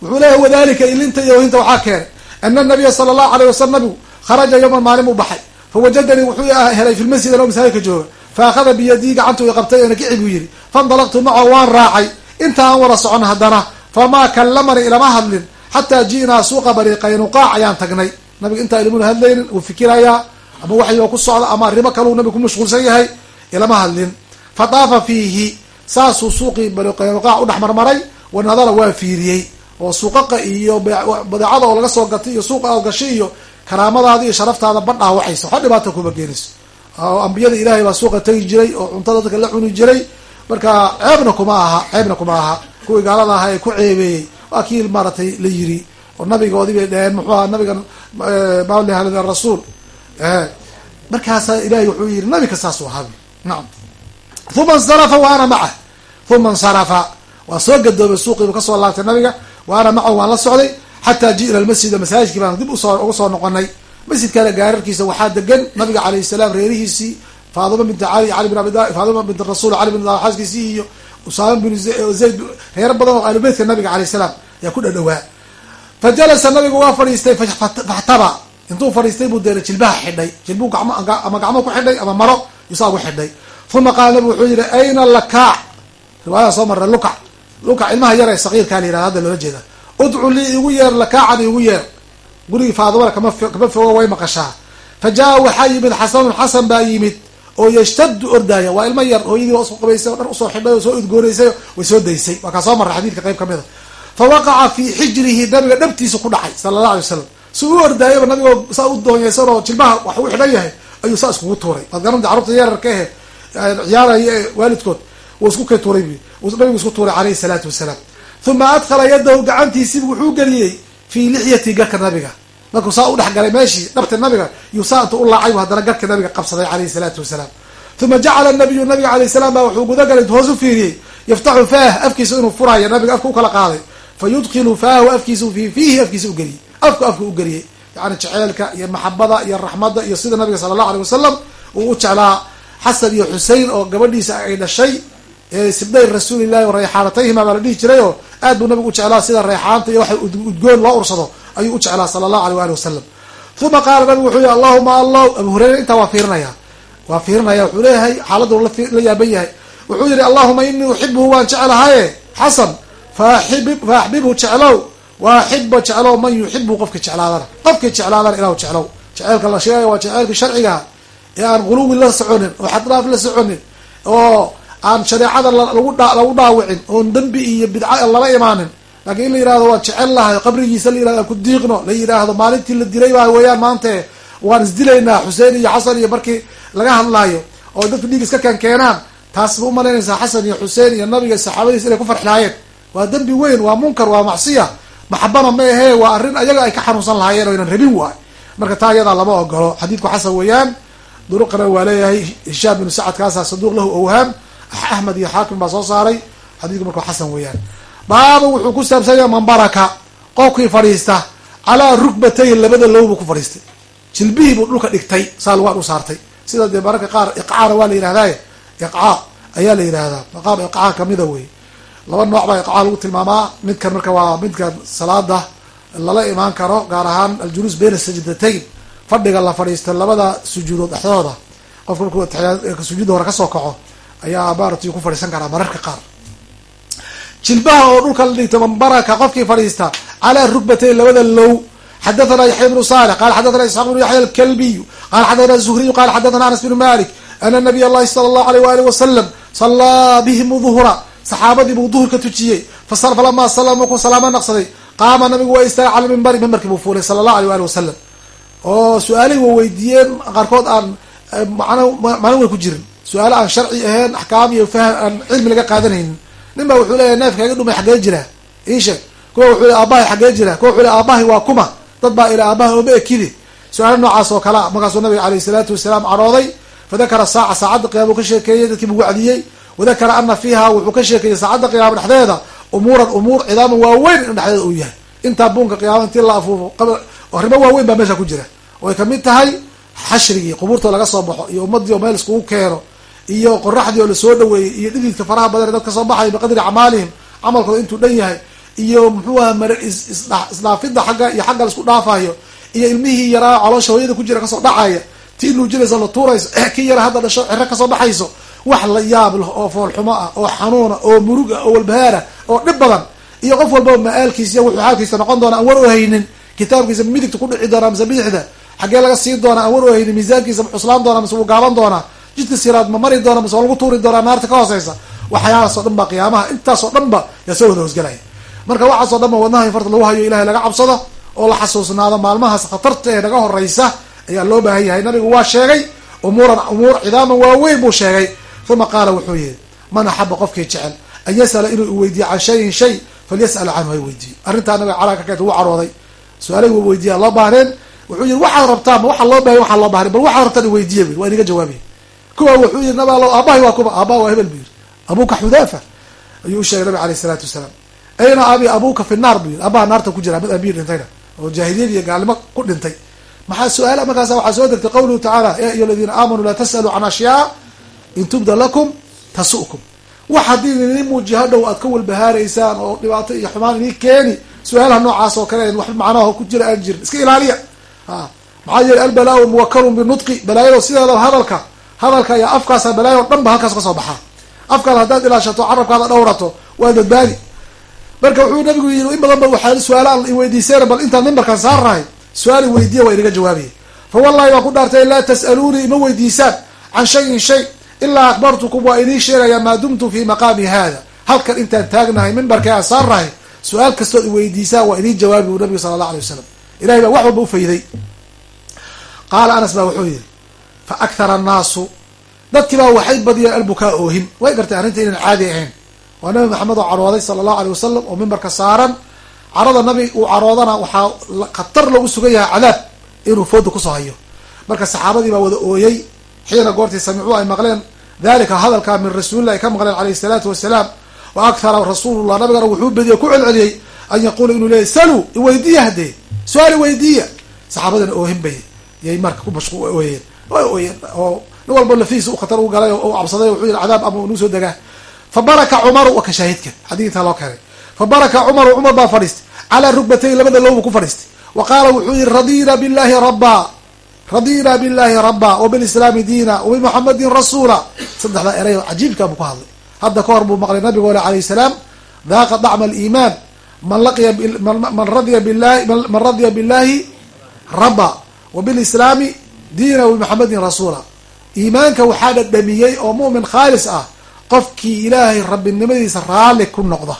Wuxuu leeyahy wadalika ilinta iyo hinta waxaa keenay ana nabiya sala allahu aleyh wasalam nabigu kharaja yowman maalin buu baxay. Fawajadanii wuxuu helay fi lmasjid anoo masaajidka jooga fa akhada biyadii gacantu i qabtay ana kici buu yihi faindalaqtu macahu waan raacay inta aan wada socon haddana famaa kallamani ilama hadlin xataa ji'naa suuqa bani qaynuqaac ayaan tagnay nabiga intaa ilimuna hadlaynin uu fikirayaa ama waxyo ku socda ama arrimo kaleu nabiga ku mashquulsan yahay ilama hadlin fa daafa fiihi saasuu suuqii bani qaynuqaac udhex marmaray wa nadara waa fiiriyey oo suuqaqa iyo badeecada oo laga soo gatay iyo suuqa aad gashay iyo karaamadaada iyo sharaftaada ba dhaawacaysa waxba dhibaata kuma geenayso oo ambiyada ilaahay baa suuqa tegi jiray oo cuntada dadka la cuni jiray. Marka ceebna kuma aha ceebna kuma aha. Kuwii gaalada aha ee ku ceebeeyey waa kii maaratay la yiri oo nabigoodii bay dheheen muxuu aha nabigan maalihal rasuul. Markaasa ilahay wuxuu yihi nabiga saasuu ahaa nacam uma insarafa wa ana macah uma insarafa. Waa soo gadoobay suuqiibu ka soo laabtay nabiga. Wa ana macahu waan la socday. Xataa ji'na almasjida masaajidkii baan dib u soo uga soo noqonay masjidkana gaararkiisa waxaa degan nabiga alayh salaam reerihiisii faadima binti cali cali bin abi faadima bint rasul cali bin xaaskiisii iyo usaama bin zayd reero badan oo alubeytka nabiga alayh salaam ayaa ku dhadhawaa fa jalasa nabigu waa fadhiistay faxtaba intuu fadhiistay buu deena jilbaha xidhay. Jilbuu ama gacmo ku xidhay ama maro yusaa gu xidhay. Uma qaala nabigu wuxuu yihi ayna lakaac riwaayada soo marra lukac lukac ilmaha yar ee saqiirkaa la yirahda hadda loola jeeda udcu lii igu yeer lakaacan igu yeer gurigii faadimada kama fogo way maqashaa. Fa jaa waxaa yimid xasanun xasan baa yimid oo yashtadu ordaya. Waa ilmo yar hooyadii waa isku qabaysay o dhan u soo xidhay oo soo udgoonaysay way soo daysay. Waa kaa soo marray xadiidka qayb ka mid a fa waqaca fii xijrihi nabiga dhabtiisa ku dhacay sala allah alay wasalam si u ordaayaba nabigoo saa u doonyaysan oo jilbaha wax uu xidhan yahay ayuu saa iskugu tuuray. Waad garanta carruurta yararka ehe ciyaaraya ee waalidkood wuu isku kay tuuray nabigu isku tuuray caleyhi salaatu wasalaam uma adkhala yadahu gacantiisiibu wuxuu geliyey fii lixyati garka nabiga. Markuu saa u dhexgalay meeshii dhabta nabiga yuu saa intu u laacay bu haddana garka nabiga qabsaday caleyhi salaatu wasalaam. Uma jacala nabiyu nabiga alayh salaam baa wuxuu gudagalay hoos u fiiriyey yaftaxu faah afkiisa inuu furayo nabiga afka u kala qaaday. Fa yudkilu faahu afkiisa fi fiihi afkiisa ugeliyey afku afka u geliyey yani jeceelka iyo maxabada iyo raxmadda iyo sida nabiga sala allahu aleyh wasalam uu u jeclaa xasan iyo xusein oo gabadhiisa ay dhashay sibday rasuulillahi rayxaanatayhima baa la dhihi jiray oo aad buu nabigu u jeclaa sida rayxaanta iyo waxa udgoon loo ursado ayuu u jeclaa sala allahu aleyh waali wasalam uma qaala nabigu wuxuu yihi allahuma allah abu hureyre intaa waa fiirinaya waa fiirinaya wuxuu leeyahay xaaladdu la yaaban yahay. Wuxuu yihi allahuma inii uxibuhu waan jeclahaye xasan faaxib fa axbibhu jeclow wa axiba jeclow man yuxibu qofka jeclaadana qofkii jeclaadana ilahu jeclow jeceelka la sheegaya waa jeceelka sharciga ee aan guluwi la soconin oo xadraaf la soconin oo aan shareecada lagu dhaawicin oon dembi iyo bidca lala imaanin. Laakiin in la yihahdo waan jecel lahay qabrigiisa la yiraahdo aan ku diiqno la yidhaahdo maalintii la dilay baa weeyaan maante waan isdilaynaa xuseen iyo xasan iyo markii laga hadlaayo oo dadka dhiig iska keen keenaan taas ma umalaynaysaa xasan iyo xuseen iyo nabiga saxaabadiisa inay ku farxlaayeen waa dembi weyn waa munkar waa macsiya. Maxabana ma ahee waa arrin ayaga ay ka xanuunsan lahaayeen o ynan rabin waay. Marka taa iyadaa lama ogolo xadiidku xasan weeyaan duruqana waa leeyahay hishaam binu sacad kaasa saduuq lahu awhaam axmed iyo xaakim baa soo saaray? Xadiidku marka xasan weeyaan. Baaba wuxuu ku saabsanya mambaraka qofkii fadhiista calaa rukbatay labada low buu ku fadhiistay. Jilbihii buu dhulka dhigtay saa lugaan u saartay. Sida dee mararka qaar iqcaana waa la yihahdaye iqcaa ayaa la yihahdaa maqaam iqcaa kamida wey laba nooc baa iqcaa lagu tilmaamaa. Midkan marka waa midka salaada lala imaan karo gaar ahaan aljuluus bayna sajdatayn. Fadhiga la fadhiista labada sujuudood dhexdooda. Qofka markuu sujuudda hore ka soo kaco ayaa maarata ku fadhiisan karaa mararka qaar. Jilbaha oo dhulka la dhigta mambaraka qofkii fadhiista calaa rukbatayn labada low. Xadathana yaxya bnu salix qala xadathana isxaaq bnu yaxya alkalbiyu qala xadathana zuhriyu qala xadathana anas bnu malik ana nabiy allahi sala allahu aleyh waali wasalam sallaa bihim duhra saxaabadii buu duhur ka tujiyey falamaa sala markuu salaamo naqsaday qaama nabigu waa istaagay cala mimbari mimbarkii buu fuulay sala allahu aleyh waali wasalam oo su'aalihii wa weydiiyeen qaarkood aan man macno way ku jirin su'aalo aan sharci ahayn axkaam iyo fahm aan cilmi laga qaadanaynin nin baa wuxuu leeyahy neefka iga dhumay xaggee jira. Iisheeg kuwa wuxuu le aabahay xaggee jira. Kuwa wuxuu le aabahay waa kuma. Dad baa ila aabahay ooma ekidi. Su'aalo noocaas oo kalea markaasuu nabiga aleyh salaatu wasalaam cadhooday fadakara saaca saacadda qiyama uu ka sheekeeyey dadkii buu wacdiyey. Wadakara ana fiiha wuxuu ka sheekeeyey saacadda qiyaama dhexdeeda. Umuuran umuur cidaaman waaweyn in dhexdeeda uu yahay. Intaa buunka qiyaama intii la afuufo arrimo waaweyn baa meesha ku jira. Oay ka mid tahay xashrigii qubuurtoo laga soo baxo iyo ummadii oo meel iskugu keeno iyo qoraxdii oo la soo dhaweeyey iyo dhididka faraha badan dadka soo baxaya biqadri acmaalihim camalkooda intuu dhan yahay iyo muxuu aha mar isdhaafida xagga iyo xagga la isku dhaafayo iyo ilmihii yaraa caloosha hooyada ku jira ka soo dhacaya tii nuujinaysa la tuurayso kii yara hadda dhasho ciro ka soo baxayso wax la yaab leh oo foolxumo ah oo xanuuna oo murug ah oo walbahaara oo dhib badan iyo qof walba ma-aalkiisa wuxuu xaalkiisa noqon doona aan war u haynin kitaabkiisa midigta ku dhici doonaa mise bidixda xaggee laga sii doona aan war u haynin miisaankiisa ma cuslaan doona mise wuu gaaban doonaa jidka siraad ma mari doona waa lagu tuuri doonaa naarta ka hooseysa? Waxyaalahaasoo dhan ba qiyaamaha. Intaasoo dhan ba yaa soo wada hoosgelaya marka waxaasoo dhan ba wadnaha farta lagu hayo ilahay laga cabsado oo la xasuusnaado maalmahaas khatarta ee naga horeysa ayaa loo baahan yahay. Nabigu waa sheegay umuuran umuur cidaaman waaweyn buu sheegay. Uma qaala wuxuu yihi man axaba qofkii jecel an yas'ala inuu iweydiiyo can shayin shay falyas'al canhu hay weydiiyo arrintaa nabiga calaa ka keenta wuu carooday. Su'aalay wa weydiiya loo baahneen wuxuu yihi waxaad rabtaan waxaa loo bahay waxaa loo bahnen bal waxaad rabtaan iweydiiya waa inaga jawaabay kuwa wuxuu yihi nab aabahay waa kuba aabaha waa hebel bu yihi abuka xudaafa ayuu u sheegay nabig aleyh isalaatu wasalaam. Ayna abi abuka fi naar bu yihi aabaha naarta ku jira mid abiir dhintayna oo jaahiliyad iyo gaalnimo ku dhintay. Maxaa su'aala? Markaasa waxaa soo degtay qawluhu tacaala ya ayuha aladiina aamanuu laa tas'aluu can ashyaa in tubda lakum tasu'kum wax haddii idin muujiya hadhow aad ka walbahaaraysaan oo dhibaato iyo xumaan idin keeni su'aalaha noocaas oo kale waxba macnaha ku jira aan jirin iska ilaaliya. A maxaa yeele albalaau muwakarun binutqi balaayado sideeda hadalka hadalka iyo afkaasa balaayo o dhan ba halkaas ka soo baxaa afkaada haddaad ilaashato carabkaada dhowrato waad badbaadi. Marka wuxuu nabigu yii in badan ba waxaa su'aalaan iweydiiseen bal intaan mimbarkan saarnahay. Su'aal iweydiya waa inaga jawaabaya fa wallahi waan ku dhaartay laa tas'aluunii ima weydiisaan can shayin shay ilaa akbartukum waa idiin sheegayaa maa dumtu fi maqaami hada halkan intaan taagnahay mimbarka aan saarnahay su'aal kastood iweydiisaan waa idiin jawaabi bu nabigu sala allah alay wasalam ilahay baa wax walba ufayday qaala anas baa wuxuu yihi fa akhara annaasu. Dadkii baa waxay badiyeen albukaa oohin. Way gartay arrinta inaan caadi ahayn. Waa nabi maxamed oo carooday sala allahu aleyh wasalam oo mimbarka saaran. Carada nabi uu caroodana waxaa khatar lagu sugan yahay cadaab inuu fooda ku soo hayo. Marka saxaabadii baa wada ooyey xiina goortii samicuu ay maqleen dalika hadalkaa min rasuulilah ay ka maqleen alayhi salaatu wasalaam wa akhara rasuulullah. Nabigana wuxuu bediye ku celceliyey an yaquula inuu leeyay saluu iweydiiya haddee su'aal iweydiiya saxaabadana oohin bay yay marka ku ooyeen nin walba lafihiisa u khatar u galay oo cabsaday wuxuu yihi cadaab ama nuu soo degaa fa baraka cumaru ka shaahidka. Xadiidkaa loo keenay. Fa baraka cumaru cumar baa fadhiistay. Calaa rugbatay labada lowbu ku fadhiistay. Wa qaala wuxuu yihi radina billahi rabba. Radina billahi rabba wbilislaami diina wabimuxamadin rasuula. Saddexdaa eray oo cajiibkaa buu ku hadlay. Hadda ka hor buu maqlay nabigu ale alayh salaam daaqa dacma aliimaan. Man laqiya man radiya bilahi man radiya billahi rabba. Wabilislaami diina wabimuxamadin rasuula. Iimaanka waxaa dhadhamiyey oo mu'min khaalis ah qofkii ilaahay rabbinimadiisa raalli ku noqda.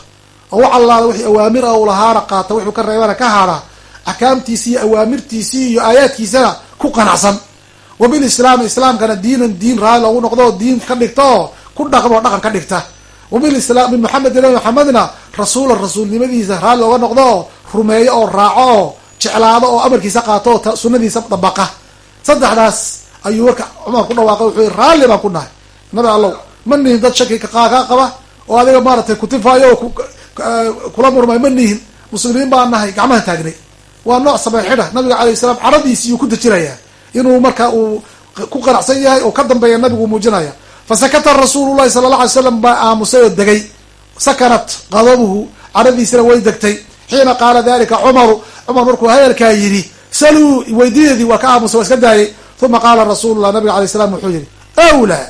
Oo wax allaala wixii awaamir a u lahaana qaata wuxuu ka reebana ka hadhaa axkaamtiisii iyo awaamirtiisii iyo aayaadkiisana ku qanacsan. Wa bilislaami islaamkana diinan diin raalli loogu noqdo oo diin ka dhigta oo ku dhaqmo dhaqan ka dhigta. Wa bilislam min maxamed ilahi maxamedna rasuula rasuulnimadiisa raalli looga noqdo oo rumeeyo oo raaco oo jeclaado oo amarkiisa qaato oo sunadiisa dabaqa saddexdaas ayuu warka cumar ku dhawaaqay wuxuu yii raalli baan ku nahay. Nabi allow ma nihin dad shaki kaa qaba oo adiga maaratay kutifaayo oo kula murmay ma nihin. Muslimiin baan nahay gacmaha taagnay. Waa nooc samey xidha nabiga alayh salaam caradiisi yuu ku dejinayaa inuu marka uu ku qanacsan yahay oo ka dambeeya nabigu muujinaya. Fasakata rasuulu llahi sala alla alay slam baa aamusay oo degay. Sakanat qadabuhu caradiisina way degtay. Xiina qaala dalika cumaru cumar markuu hadalkaa yidhi saluu weydiyadeedii waa ka aamusay waa iska daayay uma qaala rasuulullah nabiga alay salam wuxuu yihi awlaa.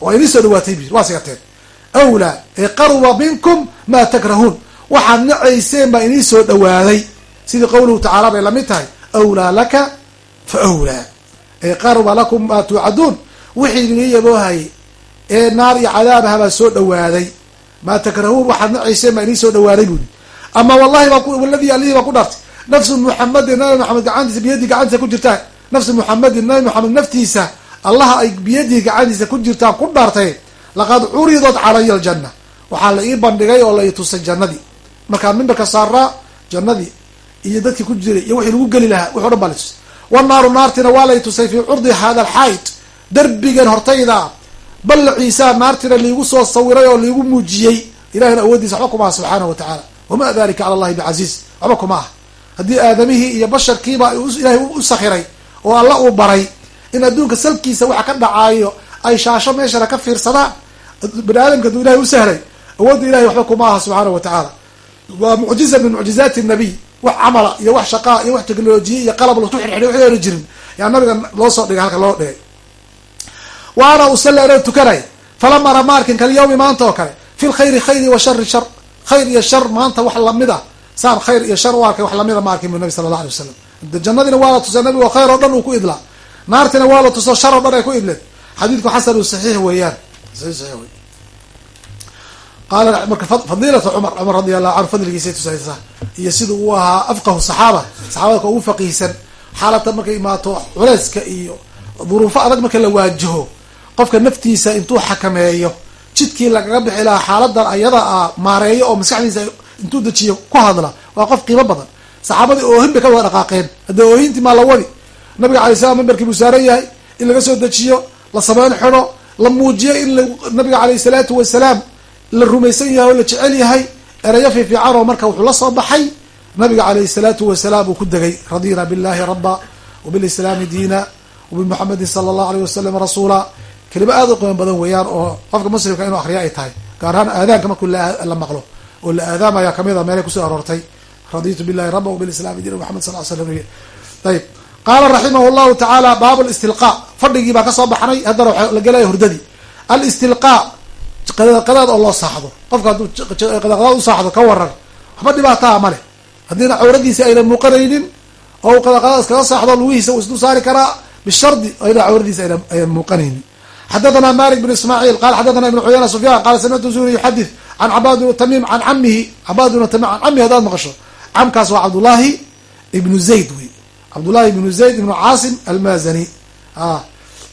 Waa inii soo dhawaatay bu waa sigateen awlaa ee qaruba minkum maa takrahuun. Waxaad nacayseen baa inii soo dhawaaday. Sidii qawluhu tacaala bay la mid tahay awlaa laka fa awlaa. Ee qaruba lakum maa tuucaduun. Wixii inii yaboohayay ee naar iyo cadaabaha baa soo dhawaaday. Maa takrahuun waxaad nacayseen baa inii soo dhawaaday buuli ama wallahi baawaladii alihii baa ku dhaartay nafsu muxamedin nabi maxamed gacantiisa biyadii gacantiisa ku jirtaa. Nafsu muxamedin nabi maxamed naftiisa allaha ay biyadii gacantiisa ku jirtaan ku dhaartay. Laqad curidat calaya aljanna. Waxaa la ii bandhigay oo la i tusay jannadii. Markaa mimbarka saaraa jannadii iyo dadkii ku jiray iyo wixii lagu geli lahaa wixi o dhan baa la tusay. Wanaaru naartina waa lay tusay fii curdi hada alxayd derbigan hortayda ballaciisa naartina liigu soo sawiray oo liigu muujiyey. Ilahina awoodiisa waxba kuma aha subxaanahu wa tacaala wama dalika cala allahi bicasiiz waxba kuma ah haddii aadamihii iyo basharkiiba ilaahay u sakhiray oo alla uu baray in adduunka salkiisa waxa ka dhacaayo ay shaasho meeshana ka fiirsadaan bani aadamka aduu ilahay u sahlay awoodda ilahay waxba kuma aha subxaanahu wa tacaala. Waa mucjiza min mucjizaati nabiy wax camala iyo wax shaqaa iyo wax technolojiya iyo qalab laku xirxiday wax oona jirin. Yaa nabiga loo soo dhigay halka loo dhigay. Wa ana usali anoo tukanay falama ra maarkin kalyawmi maanta oo kale fi lkhayri khayri wa shari shar khayr iyo shar maanta wax la mid ah saan khayr iyo shar u arkay wax lamida ma arkin bu nabi sala allah alay wasalam jannadiina waa la tusay nabigo khayr oo dhan uu ku idlaa. Naartina waa la tuso shar oo dhan ay ku idleen. Xadiidku xasanu saxiix weeyaan. Saxiix wey qaala marka fadiilata cumar cumar radi allahu canhu fadligiisay tusaysaa. Iyo siduu uu ahaa afqahu saxaaba saxaabadka ugu faqiihsan xaalata markay imaato culeyska iyo duruufo adag marka la waajaho. Qofka naftiisa intuu xakameeyo jidkii lagaga bixi lahaa xaaladan ayada a maareeyo oo maskaxdiisa intuu dejiyo ku hadla. Waa qof qiimo badan. Saxaabadii oohin bay ka wada dhaqaaqeen. Haddee oohintii maa la wadi? Nabiga alay slam mimbarkii buu saaran yahay in laga soo dejiyo la sameyn xido la muujiyo in nabiga alayh salaatu wasalaam la rumaysan yahay oo la jecel yahay erayo fiifiican oo marka wuxuu la soo baxay nabiga alayh salaatu wasalaam uu ku degay. Radina billahi rabba wbilislaami diina wabimuxamedin sala allahu alayh wasalam rasuula. Kelima aada u qiimo badan weeyaan oo qofka muslimka inuu akriya ay tahay. Gaar ahaan aadaanka markuu la maqlo oo la aadaamaya ka mid a meelay ku soo aroortay. Raditu billahi rabba wbilislami diina maxamed sal slam ayib qaala raximah llahu tacaala baab listilqa fadhigii baan ka soo baxnay haddana waxaa la gelaya hurdadii. Alistilqa qadaad oo loo saaxdo. Qofka hadduu qadaaqadaad u saaxdo ka waran waxba dhibaataa ma leh. Haddiina cawradiisi ayna muuqanaynin oo u qadaaqadaad iskaga saaxdo lugihiisa uu isdul saari karaa bishardi ayna cawradiisi ayna muuqanaynin. Xadathana malik bn ismaaciil qala xadathana ibn cuyana sufyan qala samictu zuri yuxadith can cabaad bn tamim an camihi cabaad bn tamim can camihi hadaad maqasho camkaas waa cabdullahi ibnu zayd wey cabdullahi ibnu zayd ibnu caasim almazani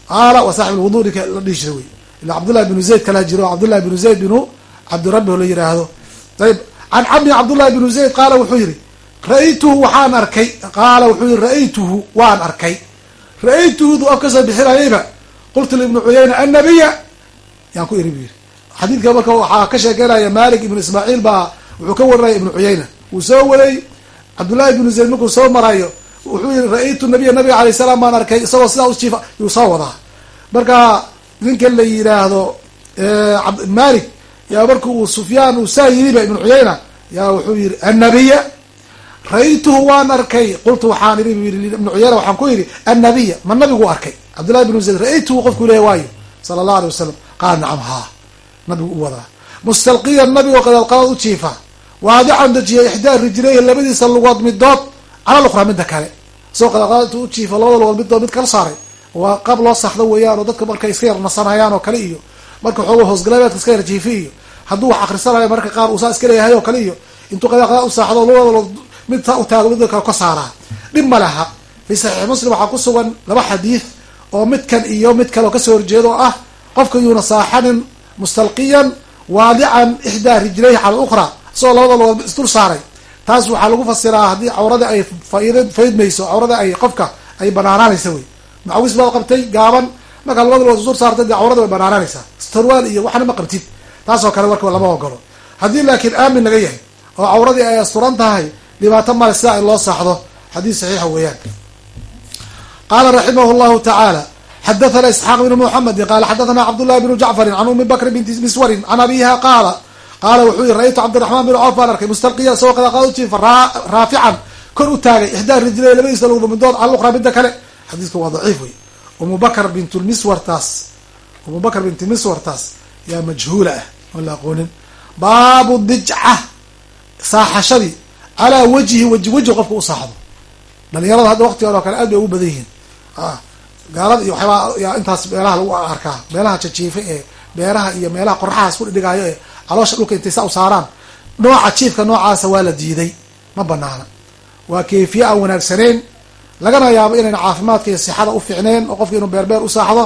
qaala wa saaxib lwudu ninka la dhihi jira wey ila cabdullahi bnu zayd kalaa jiro cabdullahi bnu zayd bnu cabdirabi oo la yiraahdo ayb can cami cabdullahi bnu zayd qaala wuxuu yihi ra'aytuhu waxaan arkay qaala wuxuu yihi ra'aytuhu waan arkay ra'aytuhudu af ka soo bixinayayba qultu libnu cuyayna annabiya yaan ku iri bu yihi xadiidka marka waxaa ka sheekeynaya malik ibnu ismaaciil baa wuxuu ka warinaya ibnu cuyayna wuu soo waday cabdullahi ibnu zayd markuu soo marayo wuxuu yihi ra'aytu nabiya nabiga alayh salaam baan arkay isagoo sidaa ujiifa yuu soo wadaa. Marka ninka la yiraahdo malik yaa marku uu sufyaan uu saa yiriba ibnu cuyayna yaa wuxuu yihi annabiya ra'aytuhu waan arkay. Qultu waxaan ii ibnu cuyayna waxaan ku yidhi annabiya ma nabigu arkay? Cabdullahi bnu zayd ra'aytuhu qofku leeya waayo sala allah alay wasalam qaal nacam haa nabigu u wadaa. Mustalqiyan nabigoo qadaadqadaad u jiifa. Waadican dejiya ixdaa rijlayhi labadiisa lugood midood cala luqraa midda kale. Isagoo qadaadqadaad intuu u jiifo labada lugood midood mid kala saaray. Waa qaab loo saxdo weeyaan oo dadka markay iska yar nasanayaan oo kale iyo marka xooga hoosgalabeedka iska yarjiifi iyo hadduu wax akrisanayo mararka qaar uusaa iska leeyahay oo kale iyo intuu qadaa qadaa u saaxdo labadalo mid u taago mid kale ka saaraa. Dhib ma laha. Fi saxiix muslim waxaa ku sugan laba xadiid oo midkan iyo mid kale oo ka soo horjeedo oo ah. Qofka yuuna saaxanin mustalqiyan waadican ixdaa rijlayhi cala lukhra isagoo labada lood isdul saaray. Taas waxaa lagu fasiraa haddii cawrada ay fayd faydmayso cawrada ay qofka ay banaanaanaysa wey. Macawis baad qabtay gaaban markaa labada lood isdul saartay dee cawrada way banaanaanaysaa starwaal iyo waxna ma qabtid. Taasoo kale warka lama ogolo haddii laakiin aamin laga yahay oo cawradii ay asturan tahay dhibaato male sidaa in loo saaxdo. Xadiis saxiixa weeyaan. Qaala raximah llahu tacaala xadathana isxaaq bnu muxamedi qaala xadathana cabdullahi bnu jacfarin can umi bakr binti miswarin can abiha qaala qaala wuxuu yihi ra-ytu cabdiraxmaan bin coof baan arkay mustalqiya isagoo qadaqaad ujiifa raafican kor u taagay ixdaa rijlay labadiisa lugda midood cala luqra midda kale xadiisku waa daciif wey umu bakr bintulmiswartaas umu bakr binti miswartaas yaa majhuula ah oon la aqoonin baabu dijca saaxashadii calaa wajhi waji weji qofka u saaxdo dhalinyarada hadda waqtigan oo kale aad bay ugu badan yihiin gaalada iyo waxyaabaa yaa intaas meelaha lagu arkaa. Meelaha jajiifa ee beeraha iyo meelaha qorxahaas ku dhigaayo ee caloosha dhulka intay saa u saaraan nooca jiifka noocaasa waa la diiday. Ma banaana. Waa kayfiye aan wanaagsaneyn lagana yaabo inayna caafimaadka iyo sixada u fiicneen oo qofka inuu beerbeer u saaxdo.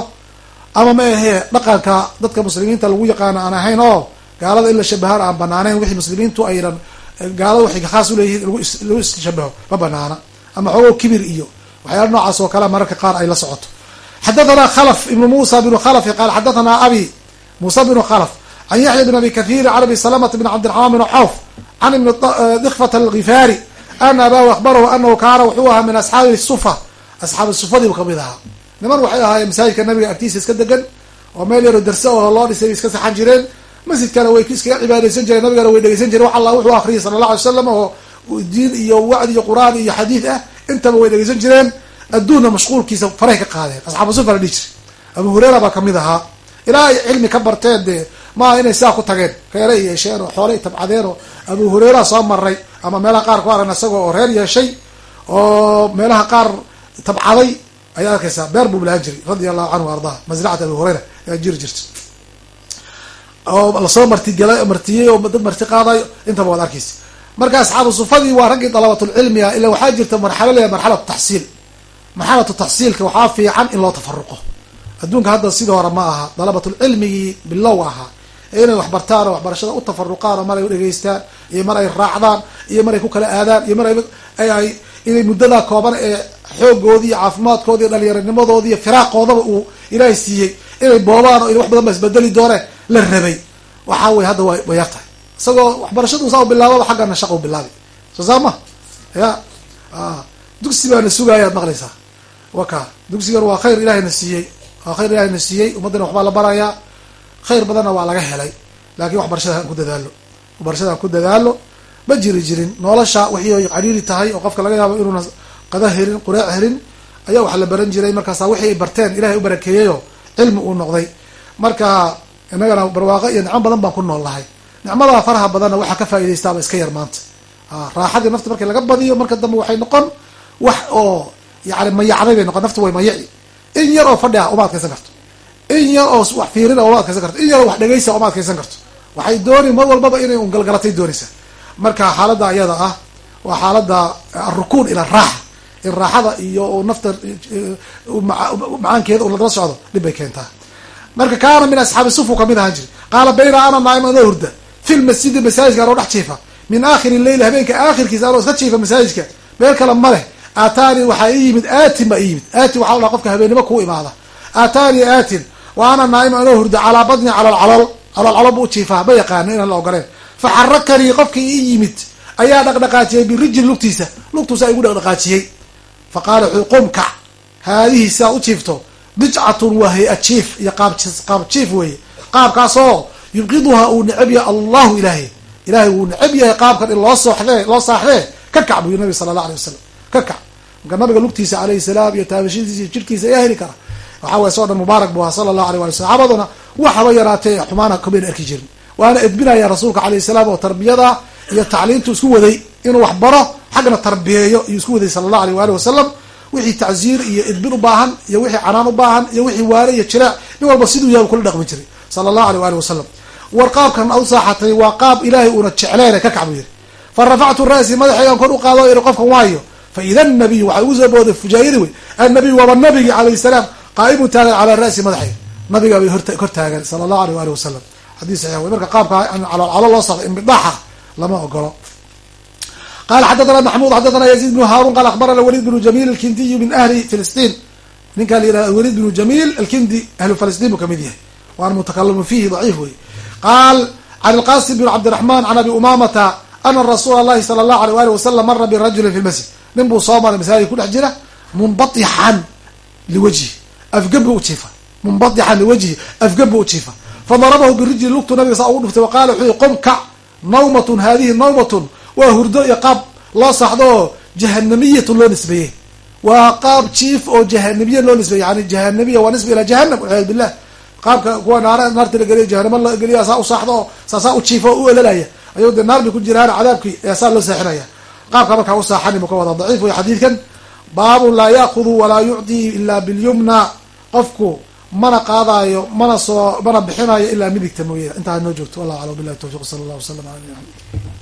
Ama ma ahee dhaqanka dadka muslimiinta lagu yaqaano aan ahayn oo gaalada in la shabahaan aan banaaneyn wixii muslimiintu aynan gaalada waxay khaas uleeyihiin lagu isshabaho ma banaana. Ama xoogo kibir iyo waxyaala noocaas oo kale mararka qaar ay la socoto. Xadathana khalf ibnu musa bnu khalfi qaala xadathana abi musa bnu khalf can yaxya bn abi kahiiri can abi salamata bn cabdiraxmaan bn cawf can ibni dikfat algifaari ana abahu akbarahu anahu kaana wuxuu ahaa min asxaabi sufa asxaabi sufadiibu ka mid ahaa. Niman waxay ahaayeen masaajidka nabiga agtiisa iska degan oo meel yaro darse oo loo dhisay bay iska saxan jireen. Masjidkana way iskaga cibaadeysan jireen nabigana way dhegeysan jireen. Wax alla wuxuu akriyay sala allah alay slam oo diin iyo wacdi iyo qur'aan iyo xadiid ah intaba way dhegeysan jireen. Adduunna mashquulkiisa faray ka qaadeen. Asxaabu sufa la dhihi jiray. Abu hureyra baa ka mid ahaa. Ilaa ay cilmi ka barteen dee maaha inay sidaa ku tageen. Reere yeesheen oo xoolay tabcadeen oo abu hureyra soo maray ama meelaha qaar ku aragna isagoo oo reer yeeshay oo meelaha qaar tabcaday ayaa arkaysaa. Beer buu lahaan jiray radia allahu canhu ardaa masracata abi hureyra ayaa jiri jirta. Oo la soo martigela martiyey oo dad marti qaadayo intaba waad arkaysa marka asxaabu sufadii waa raggii dalabatulcilmiga ila waxaa jirta marxalo leeyahay marxalatu taxsiil. Marxalatu taxsiilka waxaa fiican in loo tafaruqo adduunka hadda sidii hore ma aha dalabatulcilmigii bilow ahaa ee inay waxbartaan oo waxbarashada u tafaruqaan oo mar ay udhegeystaan iyo mar ay raacdaan iyo mar ay ku kala aadaan iyo mar ay inay muddadaa kooban ee xoogoodii iyo caafimaadkoodi iyo dhalinyaranimadoodi iyo firaaqoodaba uu ilaahay siiyey. Inay boobaan oo wax badan ba isbedeli dooneen la rabay. Waxaa wey hadda wa way yar tahay isagoo waxbarashadu saa bilaababa xaggana shaqa u bilaabi. Soo saa ma ya dugsi baana sugaayaad maqlaysaa. Waka dugsigan waa khayr ilahayna siiyey waa khayr ilahayna siiyey ummaddana waxbaa la barayaa khayr badanna waa laga helay laakiin waxbarashada aan ku dadaalo waxbarashada aan ku dadaalo ma jiri jirin nolosha wixii ay cariiri tahay oo qofka laga yaabo inuuna qada helin qureec helin ayaa wax la baran jiray. Markaasa wixii ay barteen ilahay u barakeeyeyo cilmi uu noqday. Marka inagana barwaaqo iyo nicmo badan baan ku nool lahay nicmadaa faraha badanna waxaa ka faaidaystaaba iska yar maanta. Raaxadii nafta markii laga badiyo marka dambe waxay noqon wax oo yani mayacday bay noqon nafta way mayaci in yar oo fadhi ah uma adkaysan karto. In yar oo wax fiirina uma adkaysan karto. In yar oo wax dhegaysa uma adkaysan karto. Waxay dooni mar walbaba inay un galgalatay doonaysaa marka xaaladda iyada ah waa xaaladda arukuun ila raaxa in raaxada iyo nafta macaankeeda lagala socdo dhib bay keentaa. Marka kaana min asxaabi sufu ka mid ahaan jiri. Qaala bayna ana naaim anoo hurda fi lmasjidi masaajidka anoo dhex jiifa. Min aakhiri leyl habeenka aakhirkiisa anoo iska jiifa masaajidka. Meel kale ma leh. Aataanii waxaa ii yimid aatin baa ii yimid. Aatin waxa la dhaha qofka habeennimo kuu imaada. Aataanii aatin wa ana naaim anoo hurda calaa badni cala alcalool calool calool bu u jiifaa ma yaqaano inaan la ogoleen. Fa xarakanii qofkii ii yimid ayaa dhaqdhaqaajiyey birijli lugtiisa. Lugtuusa igu dhaqdhaqaajiyey. Fa qaala wuxuu qum kac haadihi sidaa u jiifto bidcatun waa hay'a jiif iyo qaab qaab jiif weeye. Qaabkaasoo yubqiduha uu necab yahay allahu ilaahay. Ilaahay wuu necab yahay qaabkan in loo sooxdee loo saaxdee. Ka kac buyu nabi sala allah alay wasalam ka kac. Marka nabiga lugtiisa alayhi salaam iyo taabashadiisa iyo jirkiisa ayaa heli kara. Waxaa way soo dhan mubaarak bu ahaa sala allahu alay wali saxaabaduna waxaba yaraatee xumaana kamayna arki jirin. Waana edbinaya rasuulka alayhi salaam oo tarbiyada iyo tacliintu isku waday inuu wax baro xaggana tarbiyeeyo iyo isku waday sala allahu aleyh waali wasalam wixii tacziir iyo edbin u baahan iyo wixii canaan u baahan iyo wixii waare iyo jiraac nin walba siduu yahay kula dhaqmi jiray sala allahu aleyh waali wasalam war qaabkan u saaxatay waa qaab ilaahay uuna jecleen ka kac buu yihi fa rafactu ra'si madaxaygaan kor u qaado yihi qofkan waayo fa ida nabiyu waxaa ugu soo booday fujaayadi wey annabiyu waaba nabigi calayh salaam qaa'imun taagan calaa ra'si madaxay nabiga bay kor taagan sala allahu aleyh waali wasalam xadis saxiix wey marka qaabka calo loo saqo imbidaaxa lama ogolo qala xadathana maxmud xadathana yaziid bnu haarun qala akhbarana walid bnu jamil alkindiyu min ahli filistiin. Ninka la yihahda walid bnu jamil alkindi ahlu filistiin buu ka mid yahay. Waana mutakalimu fihi daciif wey qaal can ilqasim bn cabdiraxman can abi umamata ana rasuula allahi sala allahu aleyh wali wasalam mara birajulin fi lmasjid nin buu soo maray masaajid ku dhex jira munbatixan liwajhi afgab bu ujiifa munbatixan liwajhi afgab bu ujiifa fadarabahu birijli lugtu nabiga saa ugu dhuftay waqala wuxuu yihi qom kac nawmatun hadihi nawmatun waa hurdo iyo qaab loo saxdo oo jahanamiyatun loo nisbeeyey waa qaab jiif oo jahanamiya loo nisbeeyey yani jahanamiya waa nisba ilaa jahanam walciyadu billah qaabka kuwa naar naarta la geliya jahanamo la geliya saa u saaxdo oo saasaa u jiifo o u elalaya ayuu dee naar bay ku jiraan cadaabkii saa loo seexinaya qaabka markaa u saaxani mu ka wada daciif wey xadiidkan baabun laa yaakudu walaa yucdii ila bilyumna. Qofku mana qaadaayo mana soo mana bixinayo ilaa midigta mooye intaa noo joogto. Wallahu aclam billahi tawfiq sala allah nabina maxamed